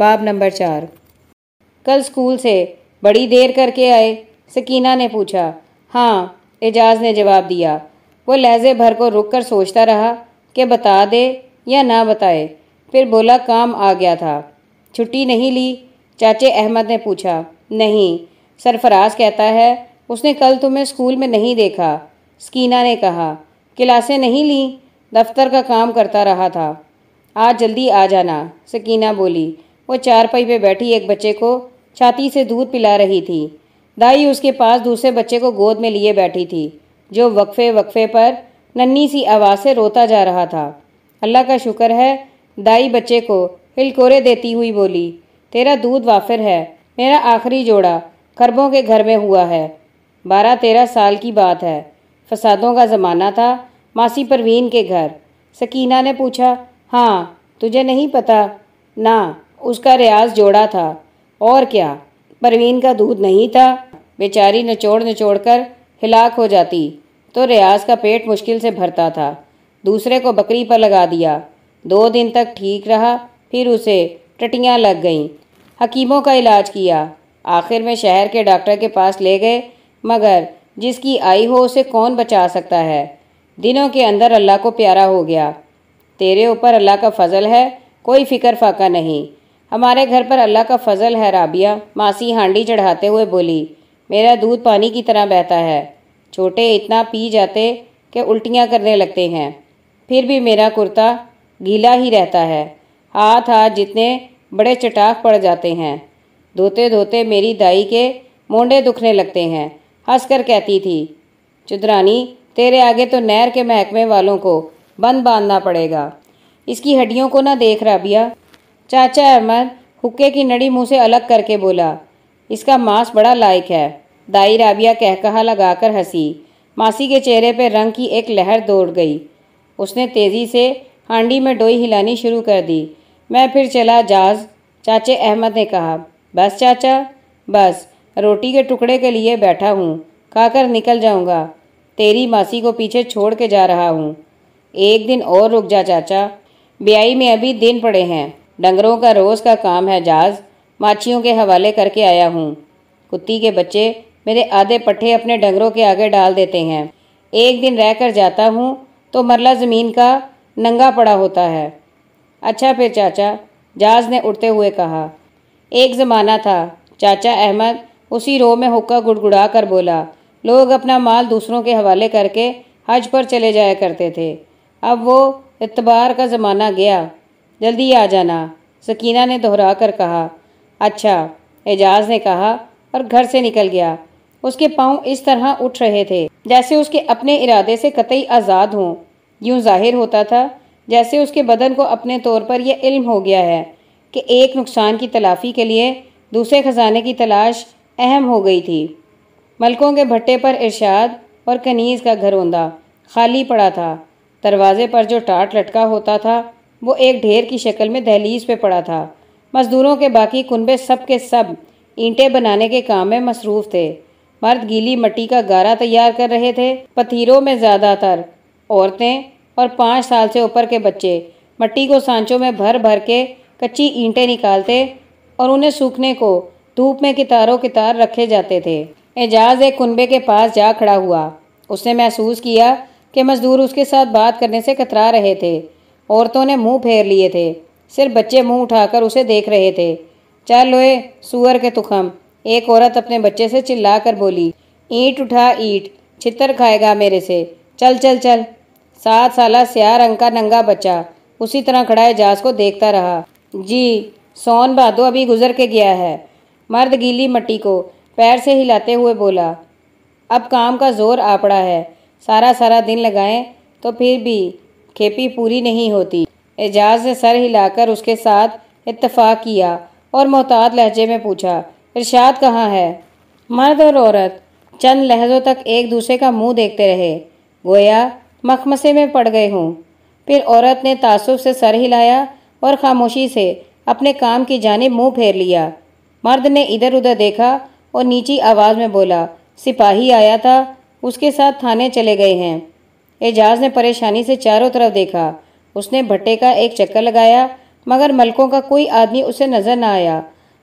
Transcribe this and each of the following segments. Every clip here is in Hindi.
बाब नंबर चार। कल स्कूल से बड़ी देर करके आए, सकीना ने पूछा हाँ एजाज ने जवाब दिया। वो लहजे भर को रुक कर सोचता रहा कि बता दे या ना बताए। फिर बोला, काम आ गया था। छुट्टी नहीं ली? चाचे अहमद ने पूछा, नहीं। सरफराज कहता है, उसने कल तुम्हें स्कूल में नहीं देखा। स्कीना ने कहा, क्लासें नहीं ली? दफ्तर का काम करता रहा था। आज जल्दी आ जाना। सकीना बोली वो चारपाई पे बैठी एक बच्चे को छाती से दूध पिला रही थी। दाई उसके पास दूसरे बच्चे को गोद में लिए बैठी थी, जो वक्फे वक्फे पर नन्ही सी आवाज़ से रोता जा रहा था। अल्लाह का शुक्र है, दाई बच्चे को हिलकोरे देती हुई बोली, तेरा दूध वाफिर है, मेरा आखिरी जोड़ा खरबों के घर में हुआ है। बारह तेरह साल की बात है, फसादों का ज़माना था, मासी परवीन के घर। सकीना ने पूछा हाँ तुझे नहीं पता? ना। उसका रियाज जोड़ा था। और क्या? परवीन का दूध नहीं था। बेचारी निचोड़ निचोड़ कर हिलाक हो जाती तो रियाज का पेट मुश्किल से भरता था। दूसरे को बकरी पर लगा दिया। दो दिन तक ठीक रहा, फिर उसे टटियाँ लग गईं। हकीमों का इलाज किया। आखिर में शहर के डॉक्टर के पास ले गए, मगर जिसकी आई हो उसे कौन बचा सकता है? दिनों के अंदर अल्लाह को प्यारा हो गया। तेरे ऊपर अल्लाह का फजल है, कोई फ़िक्र फाका नहीं। हमारे घर पर अल्लाह का फजल है, राबिया। मासी हांडी चढ़ाते हुए बोली, मेरा दूध पानी की तरह बहता है। छोटे इतना पी जाते कि उल्टियाँ करने लगते हैं। फिर भी मेरा कुर्ता गीला ही रहता है। हाथ हाथ जितने बड़े चटाक पड़ जाते हैं। धोते धोते मेरी दाई के मोंडे दुखने लगते हैं। हंसकर कहती थी, चुदरानी, तेरे आगे तो नहर के महकमे वालों को बंद बांधना पड़ेगा। इसकी हड्डियों को ना देख, राबिया। चाचा अहमद हुक्के की नड़ी मुँह से अलग करके बोला, इसका मांस बड़ा लायक है। दाई राबिया कह कहा लगाकर हँसी। मासी के चेहरे पर रंग की एक लहर दौड़ गई। उसने तेज़ी से हांडी में डोई हिलानी शुरू कर दी। मैं फिर चला जाज, चाचे अहमद ने कहा। बस चाचा, बस। रोटी के टुकड़े के लिए बैठा हूँ। खाकर निकल जाऊँगा। तेरी मासी को पीछे छोड़ के जा रहा हूँ। एक दिन और रुक जा चाचा। ब्याई में अभी दिन पड़े हैं। डंगरों का रोज़ का काम है जाज। माछियों के हवाले करके आया हूँ। कुत्ती के बच्चे मेरे आधे पट्टे अपने डंगरों के आगे डाल देते हैं। एक दिन रह कर जाता हूँ तो मरला ज़मीन का नंगा पड़ा होता है। अच्छा फिर चाचा, जाज ने उठते हुए कहा। एक ज़माना था, चाचा अहमद उसी रो में हुक्का गुड़गुड़ा कर बोला, लोग अपना माल दूसरों के हवाले करके हज पर चले जाया करते थे। अब वो इतबार का ज़माना गया। जल्दी आ जाना। सकीना ने दोहरा कर कहा अच्छा एजाज ने कहा और घर से निकल गया। उसके पाँव इस तरह उठ रहे थे, जैसे उसके अपने इरादे से कतई आज़ाद हों। यूँ ज़ाहिर होता था, जैसे उसके बदन को अपने तौर पर यह इल्म हो गया है कि एक नुकसान की तलाफ़ी के लिए दूसरे ख़जाने की तलाश अहम हो गई थी। मलकों के भट्टे पर इरशाद और कनीज़ का घरौंदा खाली पड़ा था। दरवाजे पर जो टाट लटका होता था वो एक ढेर की शक्ल में दहलीज पे पड़ा था। मज़दूरों के बाकी कुनबे सब के सब ईंटें बनाने के काम में मसरूफ़ थे। मर्द गीली मट्टी का गारा तैयार कर रहे थे। पथीरों में ज़्यादातर औरतें और पाँच साल से ऊपर के बच्चे मट्टी को सांचों में भर भर के कच्ची ईंटें निकालते और उन्हें सूखने को धूप में कितारों कितार रखे जाते थे। एजाज एक कुनबे के पास जा खड़ा हुआ। उसने महसूस किया कि मजदूर उसके साथ बात करने से कतरा रहे थे। औरतों ने मुँह फेर लिए थे। सिर्फ़ बच्चे मुँह उठाकर उसे देख रहे थे। चल लोए, सुअर के तुखम। एक औरत अपने बच्चे से चिल्ला कर बोली, ईंट उठा, ईंट। छितर खाएगा मेरे से। चल चल चल। सात साल स्या रंग का नंगा बच्चा उसी तरह खड़ा एजाज को देखता रहा। जी, सोन भादो अभी गुजर के गया है। मर्द गीली मट्टी को पैर से हिलाते हुए बोला, अब काम का ज़ोर आ पड़ा है। सारा सारा दिन लगाएँ तो फिर भी खेपी पूरी नहीं होती। एजाज ने सर हिलाकर उसके साथ इतफाक किया और मोहताद लहजे में पूछा, इरशाद कहाँ है? मर्द और औरत चंद लहजों तक एक दूसरे का मुँह देखते रहे। गोया, मखमसे में पड़ गए हों। फिर औरत ने तासुब से सर हिलाया और खामोशी से अपने काम की जानब मुँह फेर लिया। मर्द ने इधर उधर देखा और नीची आवाज़ में बोला, सिपाही आया था, उसके साथ थाने चले गए हैं। एजाज ने परेशानी से चारों तरफ़ देखा। उसने भट्टे का एक चक्कर लगाया, मगर मलकों का कोई आदमी उसे नज़र न आया।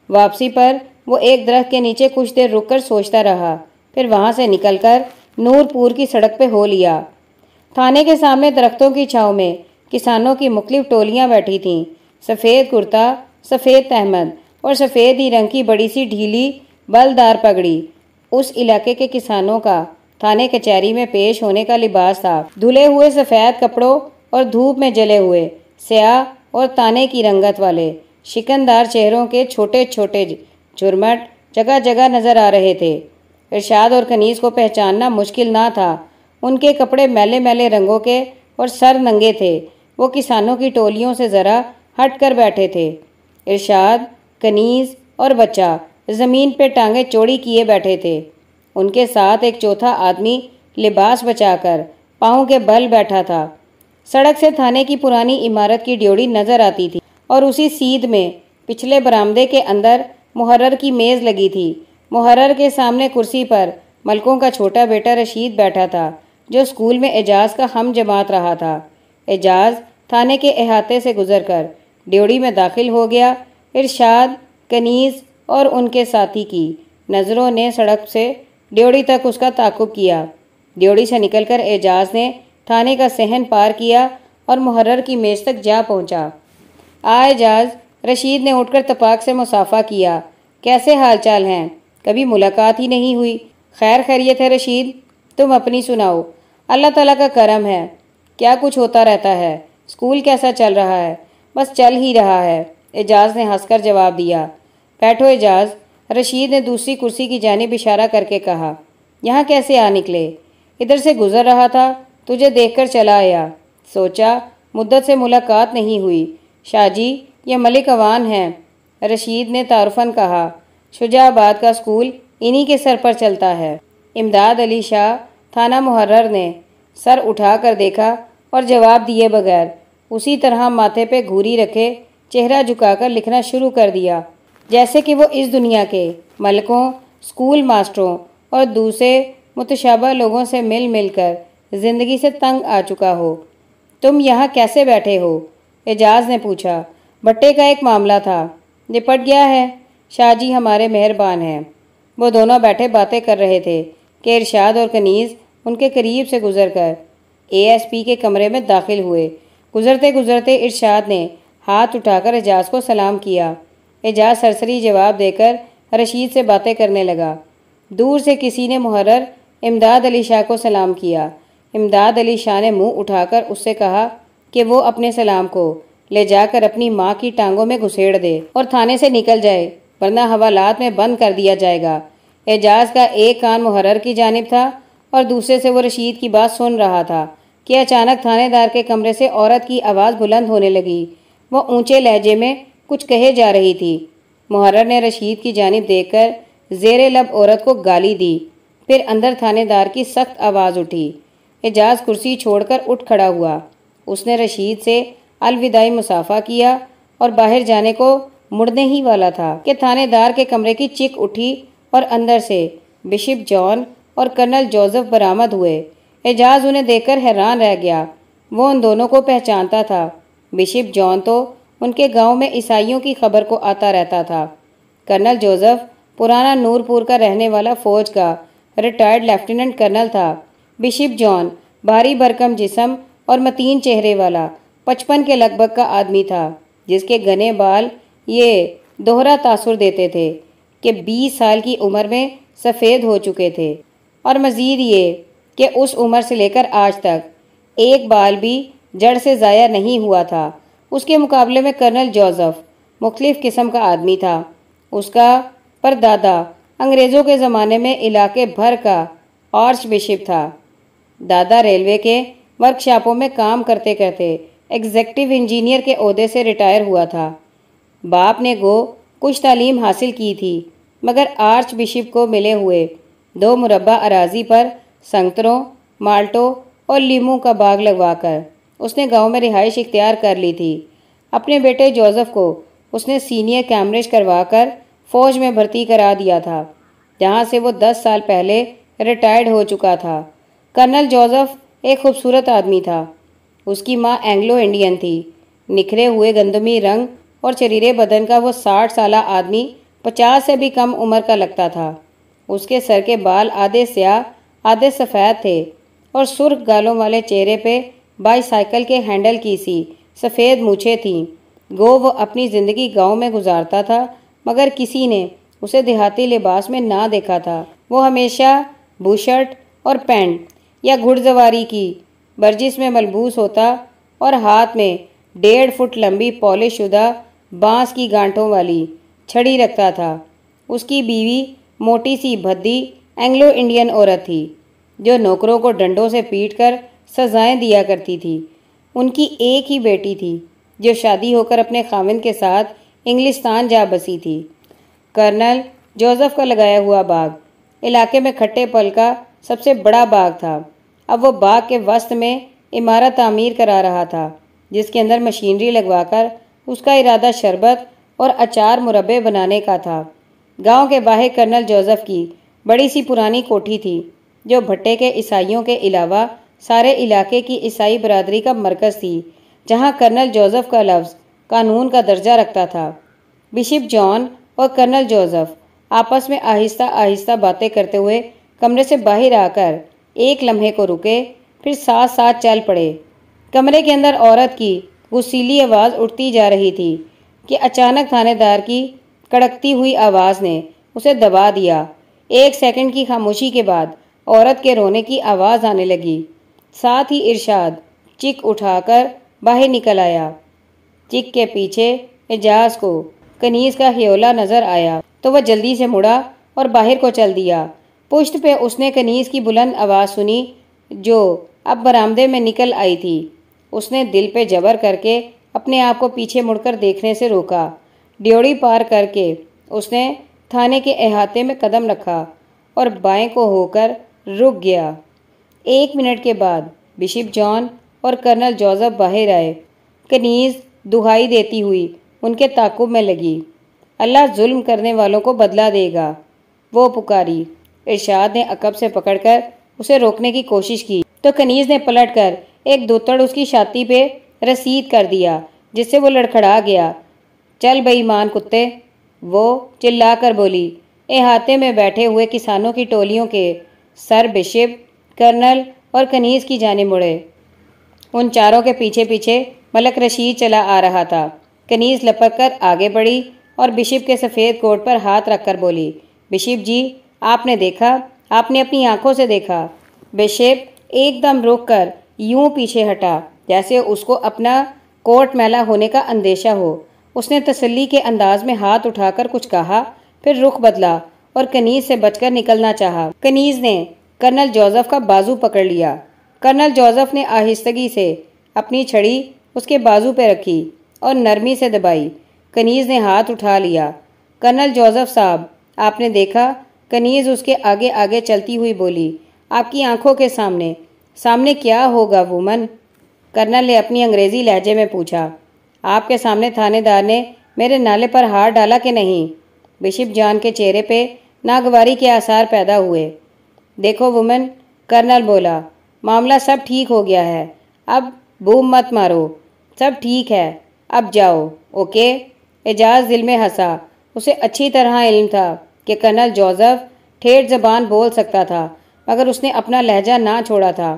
वापसी पर वो एक दरख्त के नीचे कुछ देर रुककर सोचता रहा, फिर वहाँ से निकलकर नूरपुर की सड़क पे हो लिया। थाने के सामने दरख्तों की छाव में किसानों की मुख्तलिफ़ टोलियाँ बैठी थीं। सफ़ेद कुर्ता, सफ़ेद तहमद और सफ़ेद ही रंग की बड़ी सी ढीली बलदार पगड़ी उस इलाके के किसानों का। थाने कचहरी में पेश होने का लिबास था। धुले हुए सफ़ेद कपड़ों और धूप में जले हुए, स्याह और ताने की रंगत वाले शिकनदार चेहरों के छोटे छोटे झुरमट जगह जगह नज़र आ रहे थे। इरशाद और कनीज को पहचानना मुश्किल ना था। उनके कपड़े मैले मैले रंगों के और सर नंगे थे। वो किसानों की टोलियों से ज़रा हट कर बैठे थे। इरशाद कनीज और बच्चा ज़मीन पर टांगे चोड़ी किए बैठे थे। उनके साथ एक चौथा आदमी लिबास बचाकर पाँव के बल बैठा था। सड़क से थाने की पुरानी इमारत की ड्योड़ी नज़र आती थी और उसी सीध में पिछले बरामदे के अंदर मुहर्र की मेज़ लगी थी। मुहर्र के सामने कुर्सी पर मलकों का छोटा बेटा रशीद बैठा था, जो स्कूल में एजाज का हम जमात रहा था। एजाज थाने के अहाते से गुजरकर ड्योड़ी में दाखिल हो गया, इरशाद, कनीज और उनके साथी की नज़रों ने सड़क से ड्योड़ी तक उसका ताकुब किया। ड्योड़ी से निकलकर एजाज ने थाने का सहन पार किया और मुहर्र की मेज तक जा पहुँचा। आ, एजाज, रशीद ने उठकर तपाक से मुसाफा किया। कैसे हालचाल हैं? कभी मुलाकात ही नहीं हुई। खैर, खैरियत है रशीद। तुम अपनी सुनाओ। अल्लाह ताला का करम है। क्या कुछ होता रहता है? स्कूल कैसा चल रहा है? बस चल ही रहा है। एजाज ने हंसकर जवाब दिया। बैठो एजाज। रशीद ने दूसरी कुर्सी की जानब इशारा करके कहा, यहाँ कैसे आ निकले? इधर से गुजर रहा था, तुझे देखकर चला आया। सोचा, मुद्दत से मुलाकात नहीं हुई। शाहजी यह मलिक अवान हैं। रशीद ने तारफन कहा, शुजाबाद का स्कूल इन्हीं के सर पर चलता है। इमदाद अली शाह, थाना मुहर्र ने सर उठाकर देखा और जवाब दिए बगैर उसी तरह माथे पे घूरी रखे चेहरा झुकाकर लिखना शुरू कर दिया। जैसे कि वो इस दुनिया के मलकों, स्कूल मास्टरों और दूसरे मुतशाबा लोगों से मिल मिलकर ज़िंदगी से तंग आ चुका हो। तुम यहाँ कैसे बैठे हो? एजाज ने पूछा। भट्टे का एक मामला था। निपट गया है। शाहजी हमारे मेहरबान हैं। वो दोनों बैठे बातें कर रहे थे कि इरशाद और कनीज़ उनके करीब से गुजर कर एएसपी के कमरे में दाखिल हुए। गुजरते गुजरते इरशाद ने हाथ उठाकर एजाज को सलाम किया। एजाज सरसरी जवाब देकर रशीद से बातें करने लगा। दूर से किसी ने मुहर्र इमदाद अली शाह को सलाम किया। इमदाद अली शाह ने मुँह उठाकर उससे कहा कि वो अपने सलाम को ले जाकर अपनी माँ की टांगों में घुसेड़ दे और थाने से निकल जाए, वरना हवालात में बंद कर दिया जाएगा। एजाज का एक कान मुहर्र की जानब था और दूसरे से वो रशीद की बात सुन रहा था कि अचानक थानेदार के कमरे से औरत की आवाज़ बुलंद होने लगी। वह ऊँचे लहजे में कुछ कहे जा रही थी। मुहर्र ने रशीद की जानब देखकर जेर लब औरत को गाली दी। फिर अंदर थानेदार की सख्त आवाज़ उठी। एजाज कुर्सी छोड़कर उठ खड़ा हुआ। उसने रशीद से अलविदाई मुसाफा किया और बाहर जाने को मुड़ने ही वाला था कि थानेदार के कमरे की चिक उठी और अंदर से बिशप जॉन और कर्नल जोसेफ बरामद हुए। एजाज उन्हें देखकर हैरान रह गया। वो उन दोनों को पहचानता था। बिशप जॉन तो उनके गाँव में ईसाइयों की खबर को आता रहता था। कर्नल जोसेफ, पुराना नूरपुर का रहने वाला फौज का रिटायर्ड लेफ्टिनेंट कर्नल था। बिशप जॉन, भारी भरकम जिसम और मतीन चेहरे वाला, पचपन के लगभग का आदमी था, जिसके घने बाल ये दोहरा तासुर देते थे कि बीस साल की उम्र में सफ़ेद हो चुके थे। और मज़ीद ये कि उस उम्र से लेकर आज तक एक बाल भी जड़ से ज़ाया नहीं हुआ था। उसके मुकाबले में कर्नल जोसेफ मुख्तलिफ़ किस्म का आदमी था। उसका परदादा अंग्रेज़ों के ज़माने में इलाके भर का आर्च बिशप था। दादा रेलवे के वर्कशॉपों में काम करते करते एग्जेक्टिव इंजीनियर के अहदे से रिटायर हुआ था। बाप ने गो कुछ तालीम हासिल की थी, मगर आर्च बिशप को मिले हुए दो मुरबा अराजी पर संतरों माल्टो और लीमू का बाग लगवाकर उसने गाँव में रिहाइश इख्तियार कर ली थी। अपने बेटे जोसेफ को उसने सीनियर कैमरेज करवाकर फौज में भर्ती करा दिया था, जहाँ से वो दस साल पहले रिटायर्ड हो चुका था। कर्नल जोसेफ एक खूबसूरत आदमी था। उसकी माँ एंग्लो इंडियन थी। निखरे हुए गंदमी रंग और शरीरे बदन का वो साठ साल आदमी पचास से भी कम उम्र का लगता था। उसके सर के बाल आधे स्याह, आधे सफ़ेद थे और सुर्ख गालों वाले चेहरे पे बाईसाइकिल के हैंडल की सी। सफ़ेद मूछे थीं। गो वह अपनी ज़िंदगी गाँव में गुजारता था, मगर किसी ने उसे देहाती लिबास में ना देखा था। वो हमेशा बुशर्ट और पैंट या घुड़सवारी की वर्जिश में मलबूस होता और हाथ में डेढ़ फुट लंबी पॉलिश शुदा बाँस की गांठों वाली छड़ी रखता था। उसकी बीवी मोटी सी भद्दी एंग्लो इंडियन औरत थी, जो नौकरों को डंडों से पीट कर सजाएँ दिया करती थी। उनकी एक ही बेटी थी, जो शादी होकर अपने खाविंद के साथ इंग्लिस्तान जा बसी थी। कर्नल जोसेफ का लगाया हुआ बाग, इलाके में खट्टे पल का सबसे बड़ा बाग था। अब वो बाग के वस्त में इमारत तामीर करा रहा था, जिसके अंदर मशीनरी लगवाकर उसका इरादा शरबत और अचार मुरबे बनाने का था। गाँव के बाहर कर्नल जोसेफ की बड़ी सी पुरानी कोठी थी, जो भट्टे के ईसाइयों के अलावा सारे इलाके की ईसाई बरादरी का मरकज़ थी, जहाँ कर्नल जोसेफ का लफ्ज़ कानून का दर्जा रखता था। बिशप जॉन और कर्नल जोसेफ आपस में आहिस्ता आहिस्ता बातें करते हुए कमरे से बाहर आकर एक लम्हे को रुके, फिर साथ साथ चल पड़े। कमरे के अंदर औरत की गुस्सीली आवाज़ उठती जा रही थी कि अचानक थानेदार की कड़कती हुई आवाज़ ने उसे दबा दिया। एक सेकंड की खामोशी के बाद औरत के रोने की आवाज़ आने लगी। साथ ही इरशाद चिक उठाकर बाहर निकल आया। चिक के पीछे एजाज को कनीज का हियोला नज़र आया तो वह जल्दी से मुड़ा और बाहर को चल दिया। पुष्ट पे उसने कनीज की बुलंद आवाज़ सुनी, जो अब बरामदे में निकल आई थी। उसने दिल पे जबर करके अपने आप को पीछे मुड़कर देखने से रोका। ड्योड़ी पार करके उसने थाने के अहाते में कदम रखा और बाएँ को होकर रुक गया। एक मिनट के बाद बिशप जॉन और कर्नल जोसेफ बाहर आए। कनीज दुहाई देती हुई उनके ताकुब में लगी। अल्लाह जुल्म करने वालों को बदला देगा, वो पुकारी। इरशाद ने अकब से पकड़कर उसे रोकने की कोशिश की। तो कनीज ने पलटकर एक दोतड़ उसकी छाती पे रसीद कर दिया, जिससे वो लड़खड़ा गया। चल बेईमान कुत्ते, वो चिल्लाकर बोली एहाते में बैठे हुए किसानों की टोलियों के, सर बिशप कर्नल और कनीज की जाने मुड़े। उन चारों के पीछे पीछे मलक रशीद चला आ रहा था। कनीज लपक कर आगे बढ़ी और बिशप के सफ़ेद कोट पर हाथ रखकर बोली, बिशप जी, आपने देखा? आपने अपनी आँखों से देखा? बिशप एकदम रुक कर यूँ पीछे हटा, जैसे उसको अपना कोट मैला होने का अंदेशा हो। उसने तसल्ली के अंदाज में हाथ उठाकर कुछ कहा, फिर रुख बदला और कनीज से बचकर निकलना चाहा। कनीज ने कर्नल जोसेफ का बाजू पकड़ लिया। कर्नल जोसेफ ने आहिस्तगी से अपनी छड़ी उसके बाजू पर रखी और नरमी से दबाई। कनीज ने हाथ उठा लिया। कर्नल जोसेफ साहब, आपने देखा? कनीज उसके आगे आगे चलती हुई बोली, आपकी आँखों के सामने। सामने क्या होगा, वुमन? कर्नल ने अपनी अंग्रेज़ी लहजे में पूछा। आपके सामने थानेदार ने मेरे नाले पर हार डाला कि नहीं? बिशप जान के चेहरे पे नागवारी के आसार पैदा हुए। देखो वुमेन, कर्नल बोला, मामला सब ठीक हो गया है। अब बूम मत मारो। सब ठीक है। अब जाओ, ओके? एजाज दिल में हंसा। उसे अच्छी तरह इल्म था कि कर्नल जोसेफ ठेठ जबान बोल सकता था, मगर उसने अपना लहजा ना छोड़ा था।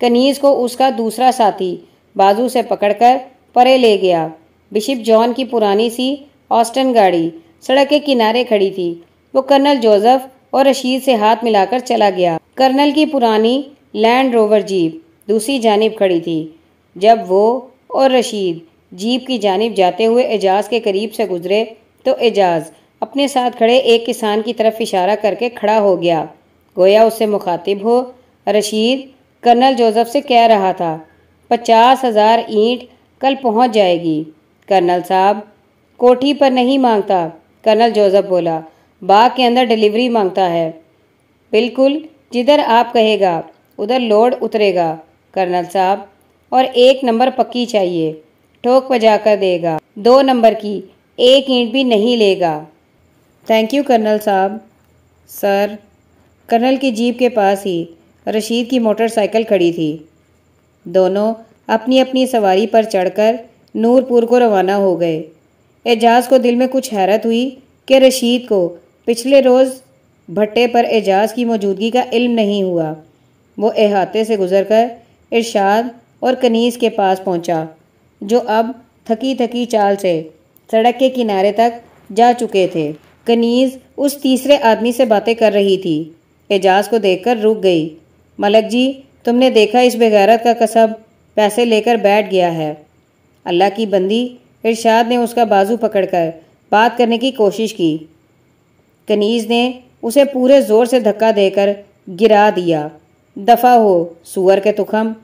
कनीज को उसका दूसरा साथी बाजू से पकड़कर परे ले गया। बिशप जॉन की पुरानी सी ऑस्टन गाड़ी सड़क के किनारे खड़ी थी। वो कर्नल जोसेफ और रशीद से हाथ मिलाकर चला गया। कर्नल की पुरानी लैंड रोवर जीप दूसरी जानब खड़ी थी, जब वो और रशीद जीप की जानब जाते हुए एजाज के करीब से गुजरे तो एजाज अपने साथ खड़े एक किसान की तरफ़ इशारा करके खड़ा हो गया। गोया उससे मुखातिब हो। रशीद कर्नल जोसेफ से कह रहा था, पचास हज़ार ईंट कल पहुँच जाएगी। कर्नल साहब कोठी पर नहीं माँगता। कर्नल जोसेफ बोला बाग के अंदर डिलीवरी माँगता है। बिल्कुल, जिधर आप कहेगा, उधर लोड उतरेगा, कर्नल साहब, और एक नंबर पक्की चाहिए, ठोक बजा कर देगा। दो नंबर की, एक ईंट भी नहीं लेगा। Thank you colonel sahib. Sir, colonel की जीप के पास ही रशीद की मोटरसाइकिल खड़ी थी। दोनों अपनी अपनी सवारी पर चढ़कर नूरपुर को रवाना हो गए। एजाज को दिल में कुछ हैरत हुई कि रशीद को पिछले रोज़ भट्टे पर एजाज की मौजूदगी का इल्म नहीं हुआ। वो अहाते से गुजरकर इरशाद और कनीस के पास पहुँचा, जो अब थकी थकी चाल से सड़क के किनारे तक जा चुके थे। कनीज उस तीसरे आदमी से बातें कर रही थी। एजाज को देखकर रुक गई। मलक जी तुमने देखा इस बेगैरत का कसब? पैसे लेकर बैठ गया है। अल्लाह की बंदी इरशाद ने उसका बाजू पकड़कर बात करने की कोशिश की। कनीज ने उसे पूरे ज़ोर से धक्का देकर गिरा दिया। दफ़ा हो, सुअर के तुखम।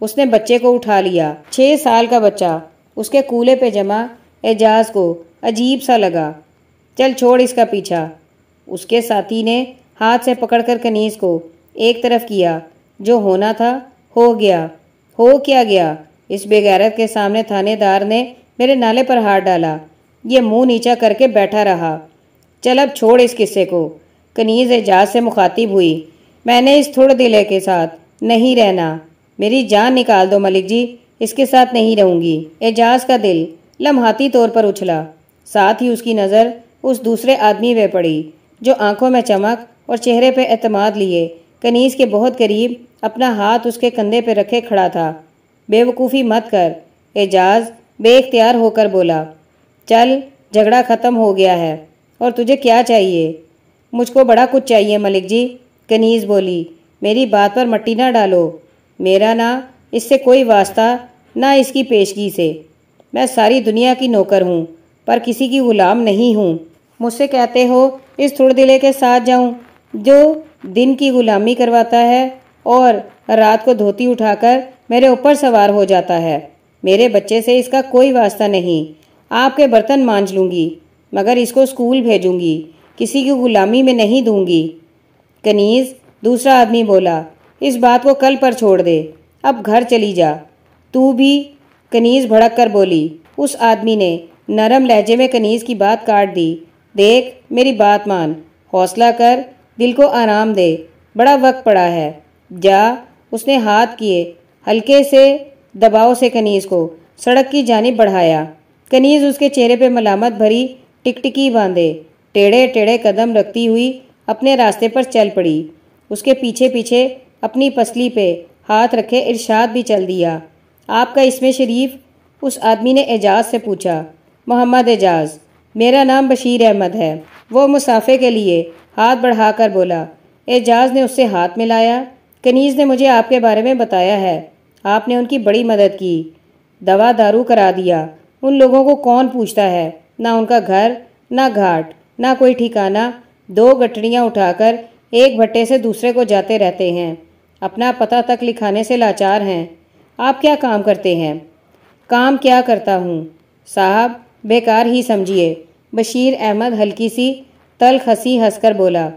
उसने बच्चे को उठा लिया। छः साल का बच्चा। उसके कूले पे जमा एजाज को अजीब सा लगा। चल छोड़ इसका पीछा। उसके साथी ने हाथ से पकड़कर कनीज को एक तरफ़ किया, जो होना था, हो गया। हो क्या गया? इस बेगैरत के सामने थानेदार ने मेरे नाले पर हाथ डाला। ये मुँह नीचा करके बैठा रहा। चल अब छोड़ इस किस्से को। कनीज एजाज से मुखातिब हुई, मैंने इस थोड़े दिले के साथ नहीं रहना। मेरी जान निकाल दो मलिक जी, इसके साथ नहीं रहूँगी। एजाज का दिल लम्हाती तौर पर उछला। साथ ही उसकी नज़र उस दूसरे आदमी पे पड़ी, जो आँखों में चमक और चेहरे पे एतमाद लिए। कनीज के बहुत करीब अपना हाथ उसके कंधे पर रखे खड़ा था। बेवकूफ़ी मत कर, एजाज बेख्तियार होकर बोला, चल, झगड़ा ख़त्म हो गया है। और तुझे क्या चाहिए? मुझको बड़ा कुछ चाहिए, मलिक जी। कनीज़ बोली, मेरी बात पर मट्टी ना डालो। मेरा ना, इससे कोई वास्ता ना इसकी पेशगी से। मैं सारी दुनिया की नौकर हूँ, पर किसी की ग़ुलाम नहीं हूँ। मुझसे कहते हो, इस थोड़े दिले के साथ जाऊँ, जो दिन की ग़ुलामी करवाता है और रात को धोती उठाकर मेरे ऊपर सवार हो जाता है। मेरे बच्चे से इसका कोई वास्ता नहीं। आपके बर्तन मांझ लूँगी। मगर इसको स्कूल भेजूँगी। किसी की ग़ुलामी में नहीं दूँगी। कनीज, दूसरा आदमी बोला, इस बात को कल पर छोड़ दे। अब घर चली जा। तू भी, कनीज भड़क कर बोली। उस आदमी ने नरम लहजे में कनीज की बात काट दी। देख, मेरी बात मान। हौसला कर, दिल को आराम दे। बड़ा वक्त पड़ा है। जा, उसने हाथ किए। हल्के से, दबाव से कनीज को। सड़क की जानिब बढ़ाया। कनीज उसके चेहरे पर मलामत भरी टिकटिकी बांधे। टेढ़े टेढ़े कदम रखती हुई अपने रास्ते पर चल पड़ी। उसके पीछे पीछे अपनी पसली पे हाथ रखे इरशाद भी चल दिया। आपका इसमें शरीफ? उस आदमी ने एजाज से पूछा। मोहम्मद एजाज, मेरा नाम बशीर अहमद है। वो मुसाफे के लिए हाथ बढ़ाकर बोला, एजाज ने उससे हाथ मिलाया? कनीज़ ने मुझे आपके बारे में बताया है। आपने उनकी बड़ी मदद की। दवा दारू करा दिया। उन लोगों को कौन पूछता है? ना उनका घर, ना घाट, ना कोई ठिकाना। दो गठड़ियाँ उठाकर एक भट्टे से दूसरे को जाते रहते हैं। अपना पता तक लिखाने से लाचार हैं। आप क्या काम करते हैं? काम क्या करता हूँ? साहब, बेकार ही समझिए। बशीर अहमद हल्की सी तल्ख हँसी हंसकर बोला।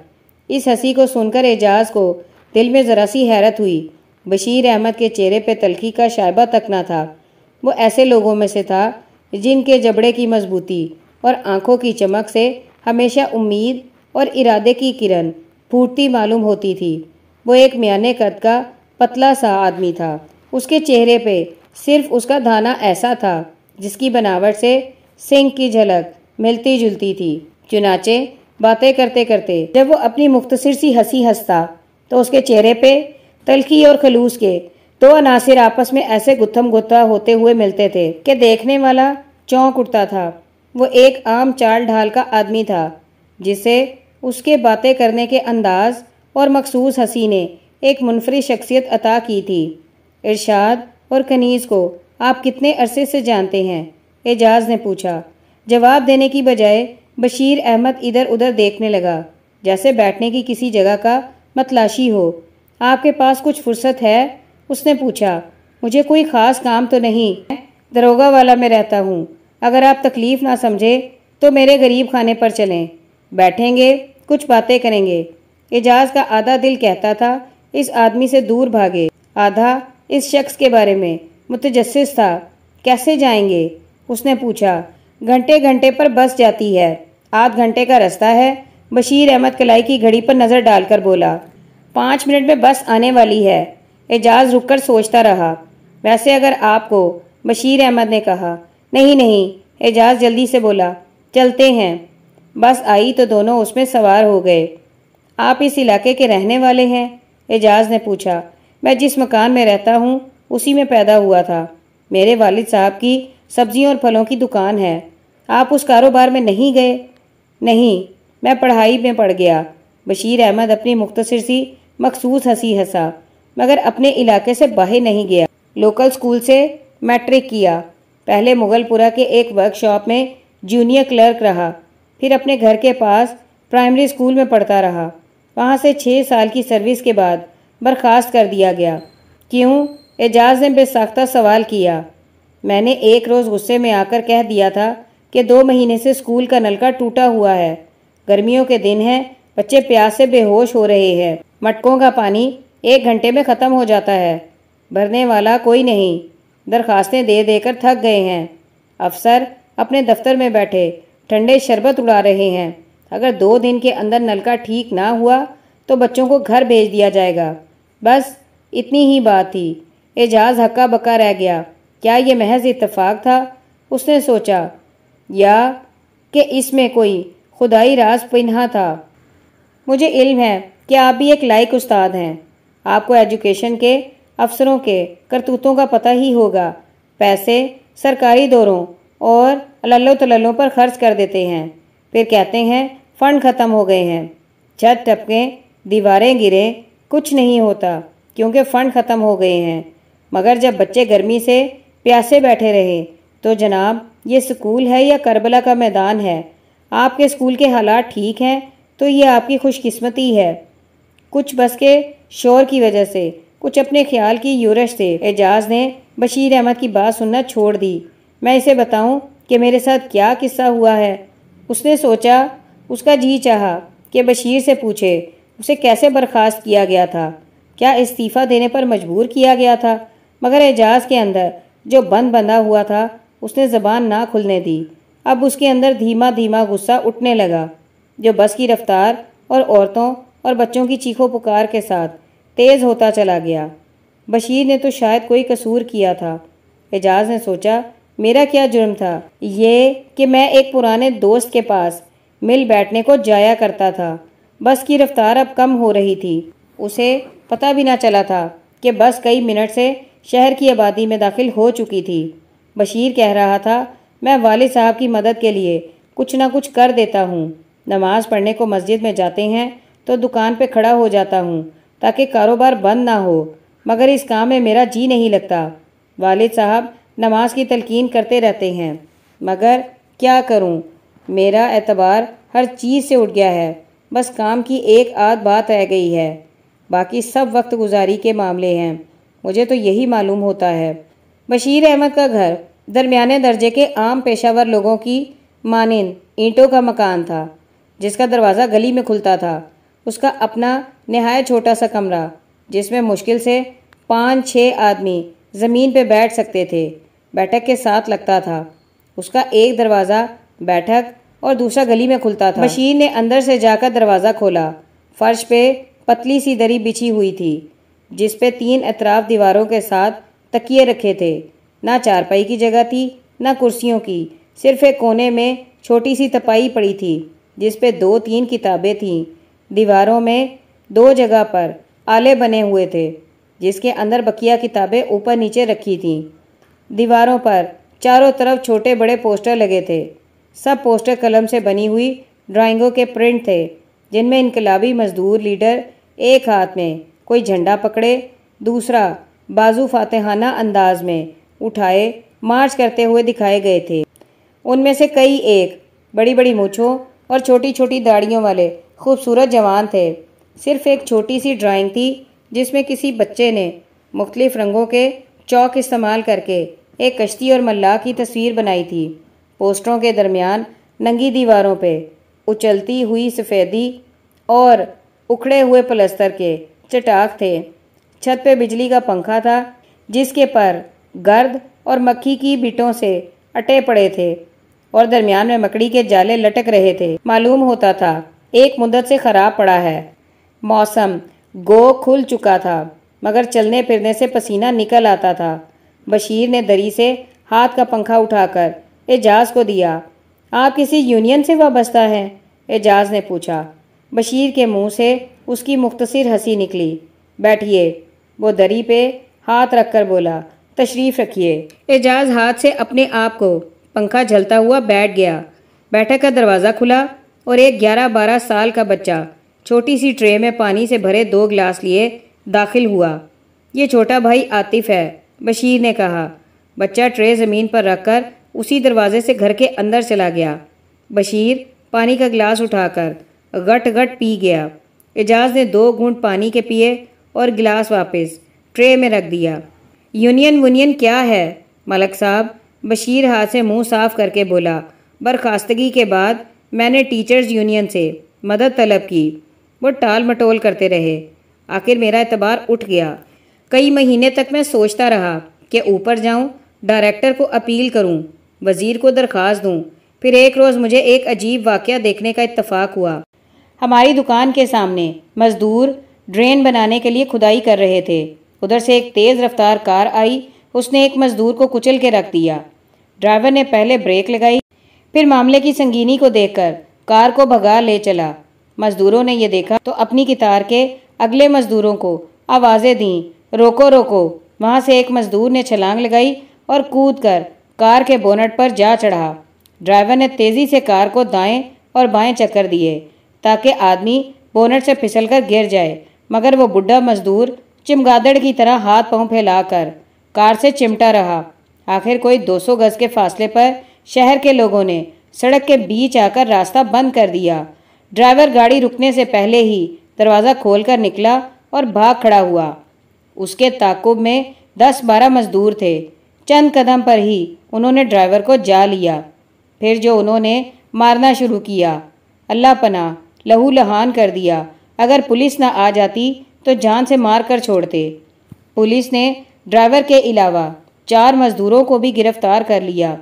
इस हँसी को सुनकर एजाज को दिल में ज़रा सी हैरत हुई। बशीर अहमद के चेहरे पे तलखी का शायबा तक ना था। वो ऐसे लोगों में से था जिनके जबड़े की मजबूती और आँखों की चमक से हमेशा उम्मीद और इरादे की किरण फूटती मालूम होती थी। वो एक म्याने कद का पतला सा आदमी था। उसके चेहरे पे सिर्फ़ उसका धाना ऐसा था जिसकी बनावट से सिंह की झलक मिलती जुलती थी। चुनाचे बातें करते करते जब वो अपनी मुख्तसर सी हँसी हंसता तो उसके चेहरे पे तलखी और खलूस के दो तो अनासिर आपस में ऐसे गुत्थम गुत्था होते हुए मिलते थे कि देखने वाला चौंक उठता था। वो एक आम चाल ढाल का आदमी था, जिसे उसके बातें करने के अंदाज और मखसूस हँसी ने एक मुनफरी शख्सियत अता की थी। इरशाद और कनीज़ को आप कितने अरसे से जानते हैं? एजाज ने पूछा। जवाब देने की बजाय बशीर अहमद इधर उधर देखने लगा, जैसे बैठने की किसी जगह का मतलाशी हो। आपके पास कुछ फुर्सत है? उसने पूछा, मुझे कोई ख़ास काम तो नहीं? दरोगा वाला में रहता हूँ। अगर आप तकलीफ़ ना समझे तो मेरे गरीब खाने पर चलें। बैठेंगे, कुछ बातें करेंगे। एजाज का आधा दिल कहता था, इस आदमी से दूर भागे। आधा इस शख्स के बारे में मुतजस था। कैसे जाएँगे? उसने पूछा। घंटे घंटे पर बस जाती है। आध घंटे का रास्ता है। बशीर अहमद कलाई की घड़ी पर नज़र डालकर बोला, पाँच मिनट में बस आने वाली है। एजाज रुककर सोचता रहा। वैसे अगर आपको बशीर अहमद ने कहा, नहीं नहीं, एजाज जल्दी से बोला, चलते हैं। बस आई तो दोनों उसमें सवार हो गए। आप इस इलाके के रहने वाले हैं? एजाज ने पूछा। मैं जिस मकान में रहता हूँ, उसी में पैदा हुआ था। मेरे वालिद साहब की सब्जियों और फलों की दुकान है। आप उस कारोबार में नहीं गए? नहीं, मैं पढ़ाई में पढ़ गया। बशीर अहमद अपनी मुख्तसर सी मखसूस हँसी हंसा। मगर अपने इलाके से बाहर नहीं गया। लोकल स्कूल से मैट्रिक किया। पहले मुगलपुरा के एक वर्कशॉप में जूनियर क्लर्क रहा। फिर अपने घर के पास प्राइमरी स्कूल में पढ़ता रहा। वहाँ से छः साल की सर्विस के बाद बर्खास्त कर दिया गया। क्यों? एजाज ने बेसाख्ता सवाल किया। मैंने एक रोज़ गुस्से में आकर कह दिया था कि दो महीने से स्कूल का नलका टूटा हुआ है। गर्मियों के दिन हैं, बच्चे प्यास से बेहोश हो रहे हैं। मटकों का पानी एक घंटे में ख़त्म हो जाता है। भरने वाला कोई नहीं। दरखास्तें दे देकर थक गए हैं। अफसर अपने दफ्तर में बैठे, ठंडे शरबत उड़ा रहे हैं। अगर दो दिन के अंदर नलका ठीक ना हुआ तो बच्चों को घर भेज दिया जाएगा। बस इतनी ही बात थी। एजाज हक्का बक्का रह गया। क्या ये महज इतफाक था? उसने सोचा, या कि इसमें कोई खुदाई राज पिन्हा था? मुझे इल्म है कि आप भी एक लाइक उस्ताद हैं। आपको एजुकेशन के, अफसरों के, करतूतों का पता ही होगा। पैसे सरकारी दौरों और लल्लो तल्लों पर खर्च कर देते हैं। फिर कहते हैं, फंड ख़त्म हो गए हैं। छत टपकें, दीवारें गिरे, कुछ नहीं होता, क्योंकि फ़ंड ख़त्म हो गए हैं। मगर जब बच्चे गर्मी से प्यासे बैठे रहे तो जनाब, ये स्कूल है या करबला का मैदान है? आपके स्कूल के हालात ठीक हैं तो ये आपकी खुशकिस्मती है। कुछ बस के शोर की वजह से। कुछ अपने ख्याल की यूरश से एजाज ने बशीर अहमद की बात सुनना छोड़ दी। मैं इसे बताऊँ कि मेरे साथ क्या किस्सा हुआ है। उसने सोचा, उसका जी चाहा कि बशीर से पूछे, उसे कैसे बर्खास्त किया गया था? क्या इस्तीफ़ा देने पर मजबूर किया गया था? मगर एजाज के अंदर जो बंद बंधा हुआ था, उसने ज़बान ना खुलने दी। अब उसके अंदर धीमा धीमा गुस्सा उठने लगा, जो बस की रफ्तार और औरतों और बच्चों की चीखों पुकार के साथ तेज़ होता चला गया। बशीर ने तो शायद कोई कसूर किया था। एजाज ने सोचा, मेरा क्या जुर्म था? ये कि मैं एक पुराने दोस्त के पास मिल बैठने को जाया करता था। बस की रफ्तार अब कम हो रही थी। उसे पता भी ना चला था कि बस कई मिनट से शहर की आबादी में दाखिल हो चुकी थी। बशीर कह रहा था, मैं वाले साहब की मदद के लिए कुछ ना कुछ कर देता हूँ। नमाज़ पढ़ने को मस्जिद में जाते हैं तो दुकान पे खड़ा हो जाता हूँ, ताकि कारोबार बंद ना हो, मगर इस काम में मेरा जी नहीं लगता। वालिद साहब नमाज़ की तलकीन करते रहते हैं, मगर क्या करूँ? मेरा एतबार हर चीज़ से उठ गया है, बस काम की एक आध बात रह गई है। बाकी सब वक्त गुजारी के मामले हैं, मुझे तो यही मालूम होता है। बशीर अहमद का घर दरमियाने दर्जे के आम पेशावर लोगों की मानिंद ईंटों का मकान था, जिसका दरवाज़ा गली में खुलता था। उसका अपना नहायत छोटा सा कमरा, जिसमें मुश्किल से पाँच छः आदमी ज़मीन पे बैठ सकते थे। बैठक के साथ लगता था। उसका एक दरवाज़ा बैठक और दूसरा गली में खुलता था। मशीन ने अंदर से जाकर दरवाज़ा खोला। फर्श पे पतली सी दरी बिछी हुई थी, जिस पे तीन अतराफ दीवारों के साथ तकिए रखे थे। ना चारपाई की जगह थी, ना कुर्सियों की। सिर्फ़ एक कोने में छोटी सी तपाई पड़ी थी, जिस पे दो तीन किताबें थीं। दीवारों में दो जगह पर आले बने हुए थे, जिसके अंदर बकिया किताबें ऊपर नीचे रखी थीं। दीवारों पर चारों तरफ़ छोटे बड़े पोस्टर लगे थे। सब पोस्टर कलम से बनी हुई ड्राइंगों के प्रिंट थे, जिनमें इनकलाबी मजदूर लीडर एक हाथ में कोई झंडा पकड़े, दूसरा बाजू फातेहाना अंदाज में उठाए, मार्च करते हुए दिखाए गए थे। उनमें से कई एक बड़ी बड़ी मूछों और छोटी छोटी दाढ़ियों वाले खूबसूरत जवान थे। सिर्फ़ एक छोटी सी ड्राइंग थी, जिसमें किसी बच्चे ने मुख्तलिफ़ रंगों के चौक इस्तेमाल करके एक कश्ती और मल्लाह की तस्वीर बनाई थी। पोस्टरों के दरमियान नंगी दीवारों पे उचलती हुई सफ़ेदी और उखड़े हुए पलस्तर के चटाक थे। छत पे बिजली का पंखा था, जिसके पर गर्द और मक्खी की बिटों से अटे पड़े थे और दरमियान में मकड़ी के जाले लटक रहे थे। मालूम होता था एक मुद्दत से ख़राब पड़ा है। मौसम, गो खुल चुका था, मगर चलने फिरने से पसीना निकल आता था। बशीर ने दरी से हाथ का पंखा उठाकर एजाज को दिया, आप किसी यूनियन से वाबस्ता हैं? एजाज ने पूछा। बशीर के मुँह से उसकी मुख्तसर हँसी निकली। बैठिए। वो दरी पे हाथ रखकर बोला, तशरीफ़ रखिए। एजाज हाथ से अपने आप को, पंखा झलता हुआ बैठ गया। बैठक का दरवाज़ा खुला और एक ग्यारह बारह साल का बच्चा, छोटी सी ट्रे में पानी से भरे दो गिलास लिए दाखिल हुआ। ये छोटा भाई आतिफ है, बशीर ने कहा। बच्चा ट्रे ज़मीन पर रखकर उसी दरवाजे से घर के अंदर चला गया। बशीर पानी का गिलास उठाकर गट गट पी गया। एजाज ने दो घूंट पानी के पिए और गिलास वापस ट्रे में रख दिया। यूनियन वूनियन क्या है? मलक साहब बशीर हाथ से मुँह साफ़ करके बोला। बर्खास्तगी के बाद मैंने टीचर्स यूनियन से मदद तलब की। वो टाल मटोल करते रहे। आखिर मेरा एतबार उठ गया। कई महीने तक मैं सोचता रहा कि ऊपर जाऊँ डायरेक्टर को अपील करूँ, वज़ीर को दरख्वास्त दूँ, फिर एक रोज़ मुझे एक अजीब वाक़ देखने का इत्तफाक हुआ। हमारी दुकान के सामने मजदूर ड्रेन बनाने के लिए खुदाई कर रहे थे। उधर से एक तेज़ रफ्तार कार आई, उसने एक मजदूर को कुचल के रख दिया। ड्राइवर ने पहले ब्रेक लगाई। फिर मामले की संगीनी को देखकर कार को भगा ले चला। मजदूरों ने यह देखा तो अपनी कितार के अगले मजदूरों को आवाज़ें दी। रोको रोको। वहाँ से एक मजदूर ने छलांग लगाई और कूद कर कार के बोनट पर जा चढ़ा। ड्राइवर ने तेज़ी से कार को दाएँ और बाएँ चक्कर दिए ताकि आदमी बोनट से फिसलकर गिर जाए। मगर वो बुढ़ा मजदूर चिमगादड़ की तरह हाथ पाँव फैलाकर कार से चिमटा रहा। आखिर कोई 200 गज के फासले पर शहर के लोगों ने सड़क के बीच आकर रास्ता बंद कर दिया। ड्राइवर गाड़ी रुकने से पहले ही दरवाज़ा खोलकर निकला और भाग खड़ा हुआ। उसके ताकुब में दस बारह मजदूर थे। चंद कदम पर ही उन्होंने ड्राइवर को जा लिया। फिर जो उन्होंने मारना शुरू किया, अल्लाह पना लहू लहान कर दिया। अगर पुलिस न आ जाती तो जान से मार कर छोड़ते। पुलिस ने ड्राइवर के अलावा चार मजदूरों को भी गिरफ़्तार कर लिया।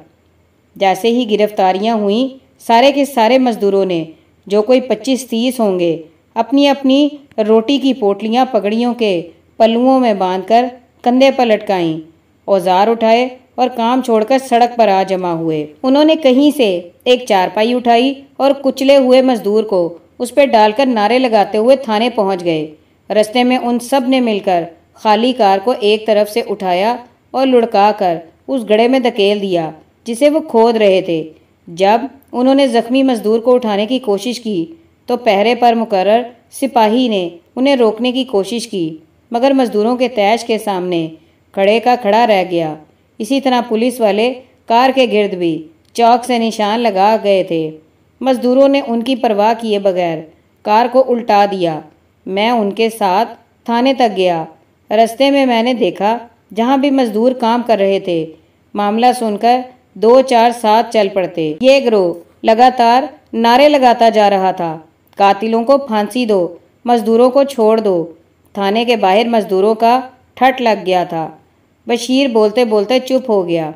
जैसे ही गिरफ्तारियाँ हुई, सारे के सारे मजदूरों ने, जो कोई पच्चीस तीस होंगे अपनी अपनी रोटी की पोटलियाँ पगड़ियों के पल्लुओं में बांधकर कंधे पर लटकाईं, औज़ार उठाए और काम छोड़कर सड़क पर आ जमा हुए। उन्होंने कहीं से एक चारपाई उठाई और कुचले हुए मजदूर को उस पर डालकर नारे लगाते हुए थाने पहुँच गए। रस्ते में उन सबने मिलकर खाली कार को एक तरफ़ से उठाया और लुढ़का कर उस गड़े में धकेल दिया। जिसे वो खोद रहे थे। जब उन्होंने जख्मी मजदूर को उठाने की कोशिश की तो पहरे पर मुकर्र सिपाही ने उन्हें रोकने की कोशिश की, मगर मजदूरों के तैश के सामने खड़े का खड़ा रह गया। इसी तरह पुलिस वाले कार के गिर्द भी चौक से निशान लगा गए थे। मजदूरों ने उनकी परवाह किए बगैर कार को उल्टा दिया। मैं उनके साथ थाने तक गया। रास्ते में मैंने देखा, जहाँ भी मजदूर काम कर रहे थे। मामला सुनकर दो चार साथ चल पड़ते। ये ग्रोह लगातार नारे लगाता जा रहा था। कातिलों को फांसी दो, मजदूरों को छोड़ दो। थाने के बाहर मजदूरों का ठट लग गया था। बशीर बोलते बोलते चुप हो गया।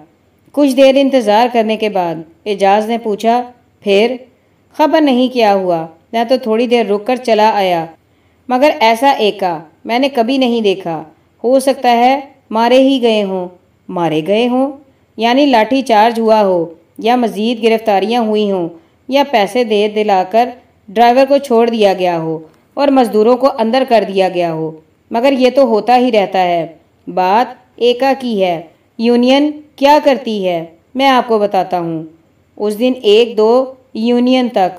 कुछ देर इंतज़ार करने के बाद एजाज ने पूछा, फिर? खबर नहीं क्या हुआ? मैं तो थोड़ी देर रुक कर चला आया। मगर ऐसा एका, मैंने कभी नहीं देखा। हो सकता है मारे ही गए हों। मारे गए हों? यानी लाठी चार्ज हुआ हो, या मज़ीद गिरफ्तारियाँ हुई हों, या पैसे दे दिलाकर ड्राइवर को छोड़ दिया गया हो और मज़दूरों को अंदर कर दिया गया हो। मगर ये तो होता ही रहता है। बात एका की है। यूनियन क्या करती है? मैं आपको बताता हूँ। उस दिन एक दो यूनियन तक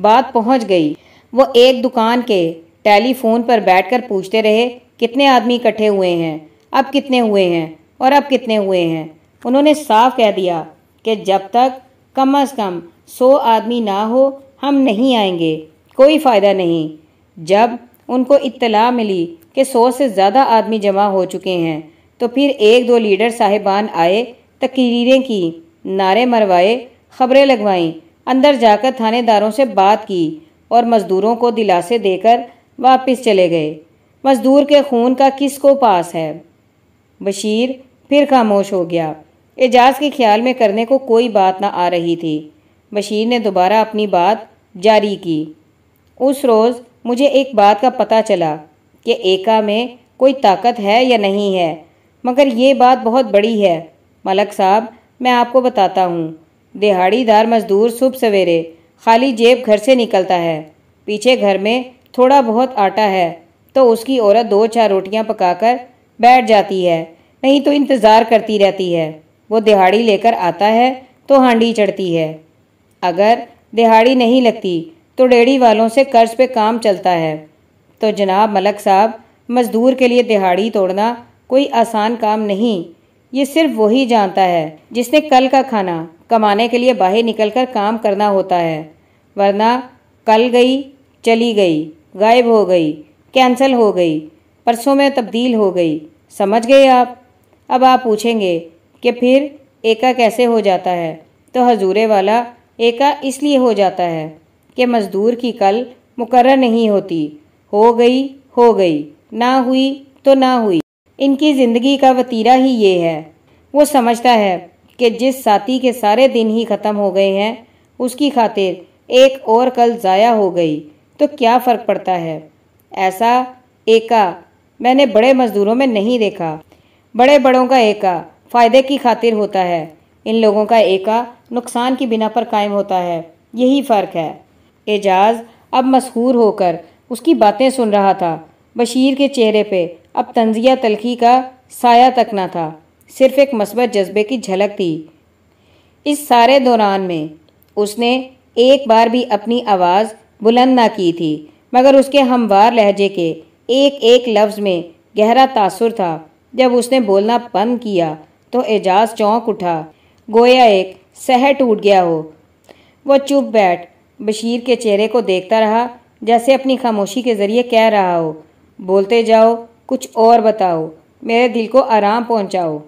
बात पहुँच गई। वो एक दुकान के टेलीफोन पर बैठकर पूछते रहे, कितने आदमी इकट्ठे हुए हैं? अब कितने हुए हैं? और अब कितने हुए हैं? उन्होंने साफ़ कह दिया कि जब तक कम अज़ कम सौ आदमी ना हो, हम नहीं आएँगे। कोई फ़ायदा नहीं। जब उनको इत्तला मिली कि सौ से ज़्यादा आदमी जमा हो चुके हैं तो फिर एक दो लीडर साहिबान आए, तकरीरें की, नारे मरवाए, खबरें लगवाईं, अंदर जाकर थानेदारों से बात की और मज़दूरों को दिलासे देकर वापस चले गए। मज़दूर के खून का किसको पास है? बशीर फिर खामोश हो गया। एजाज के ख्याल में करने को कोई बात ना आ रही थी। बशीर ने दोबारा अपनी बात जारी की। उस रोज़ मुझे एक बात का पता चला कि एका में कोई ताकत है या नहीं है, मगर ये बात बहुत बड़ी है। मलक साहब, मैं आपको बताता हूँ। दिहाड़ीदार मजदूर सुबह सवेरे खाली जेब घर से निकलता है। पीछे घर में थोड़ा बहुत आटा है तो उसकी औरत दो चार रोटियाँ पकाकर बैठ जाती है। नहीं तो इंतज़ार करती रहती है। वो दिहाड़ी लेकर आता है तो हांडी चढ़ती है। अगर दिहाड़ी नहीं लगती तो डेढ़ी वालों से कर्ज पे काम चलता है। तो जनाब मलक साहब, मज़दूर के लिए दिहाड़ी तोड़ना कोई आसान काम नहीं। ये सिर्फ़ वही जानता है जिसने कल का खाना कमाने के लिए बाहर निकलकर काम करना होता है। वरना कल गई, चली गई, गायब हो गई, कैंसिल हो गई, परसों में तब्दील हो गई। समझ गए आप? अब आप पूछेंगे कि फिर एका कैसे हो जाता है? तो हजूरे वाला, एका इसलिए हो जाता है कि मज़दूर की कल मुकर्र नहीं होती। हो गई हो गई। ना हुई तो ना हुई। इनकी ज़िंदगी का वतीरा ही ये है। वो समझता है कि जिस साथी के सारे दिन ही ख़त्म हो गए हैं, उसकी खातिर एक और कल ज़ाया हो गई तो क्या फ़र्क पड़ता है? ऐसा एका मैंने बड़े मज़दूरों में नहीं देखा। बड़े बड़ों का एका फ़ायदे की खातिर होता है। इन लोगों का एका नुकसान की बिना पर कायम होता है। यही फ़र्क है। एजाज अब मशहूर होकर उसकी बातें सुन रहा था। बशीर के चेहरे पे अब तंजिया तलखी का साया तक न था। सिर्फ़ एक मस्बत जज्बे की झलक थी। इस सारे दौरान में उसने एक बार भी अपनी आवाज़ बुलंद ना की थी, मगर उसके हमवार लहजे के एक एक लफ्ज़ में गहरा तासुर था। जब उसने बोलना बंद किया तो एजाज चौंक उठा। गोया एक सहर टूट गया हो। वो चुप बैठ बशीर के चेहरे को देखता रहा, जैसे अपनी खामोशी के ज़रिए कह रहा हो, बोलते जाओ, कुछ और बताओ, मेरे दिल को आराम पहुंचाओ।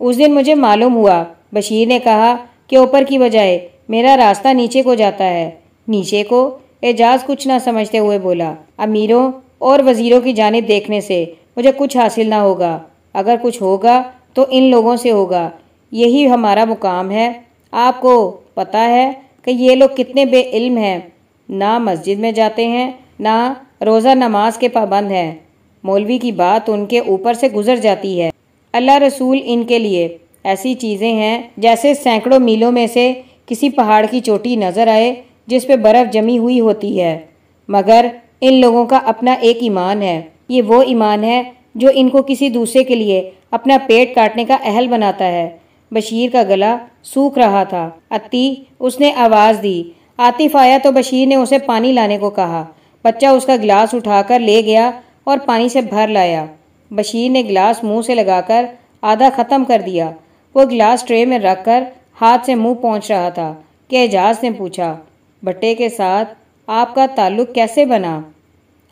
उस दिन मुझे मालूम हुआ, बशीर ने कहा कि ऊपर की बजाय मेरा रास्ता नीचे को जाता है। नीचे को? एजाज कुछ ना समझते हुए बोला, अमीरों और वज़ीरों की जानब देखने से मुझे कुछ हासिल ना होगा। अगर कुछ होगा तो इन लोगों से होगा। यही हमारा मुकाम है। आपको पता है कि ये लोग कितने बेइल्म हैं। ना मस्जिद में जाते हैं, ना रोज़ा नमाज़ के पाबंद हैं। मौलवी की बात उनके ऊपर से गुजर जाती है। अल्लाह रसूल इनके लिए ऐसी चीज़ें हैं, जैसे सैकड़ों मीलों में से किसी पहाड़ की चोटी नज़र आए, जिस पे बर्फ़ जमी हुई होती है। मगर इन लोगों का अपना एक ईमान है। ये वो ईमान है जो इनको किसी दूसरे के लिए अपना पेट काटने का अहल बनाता है। बशीर का गला सूख रहा था। अति उसने आवाज़ दी। आतिफ आया तो बशीर ने उसे पानी लाने को कहा। बच्चा उसका गिलास उठाकर ले गया और पानी से भर लाया। बशीर ने गिलास मुँह से लगाकर आधा ख़त्म कर दिया। वो गिलास ट्रे में रखकर हाथ से मुँह पहुँच रहा था। कि एजाज ने पूछा भट्टे के साथ आपका ताल्लुक कैसे बना?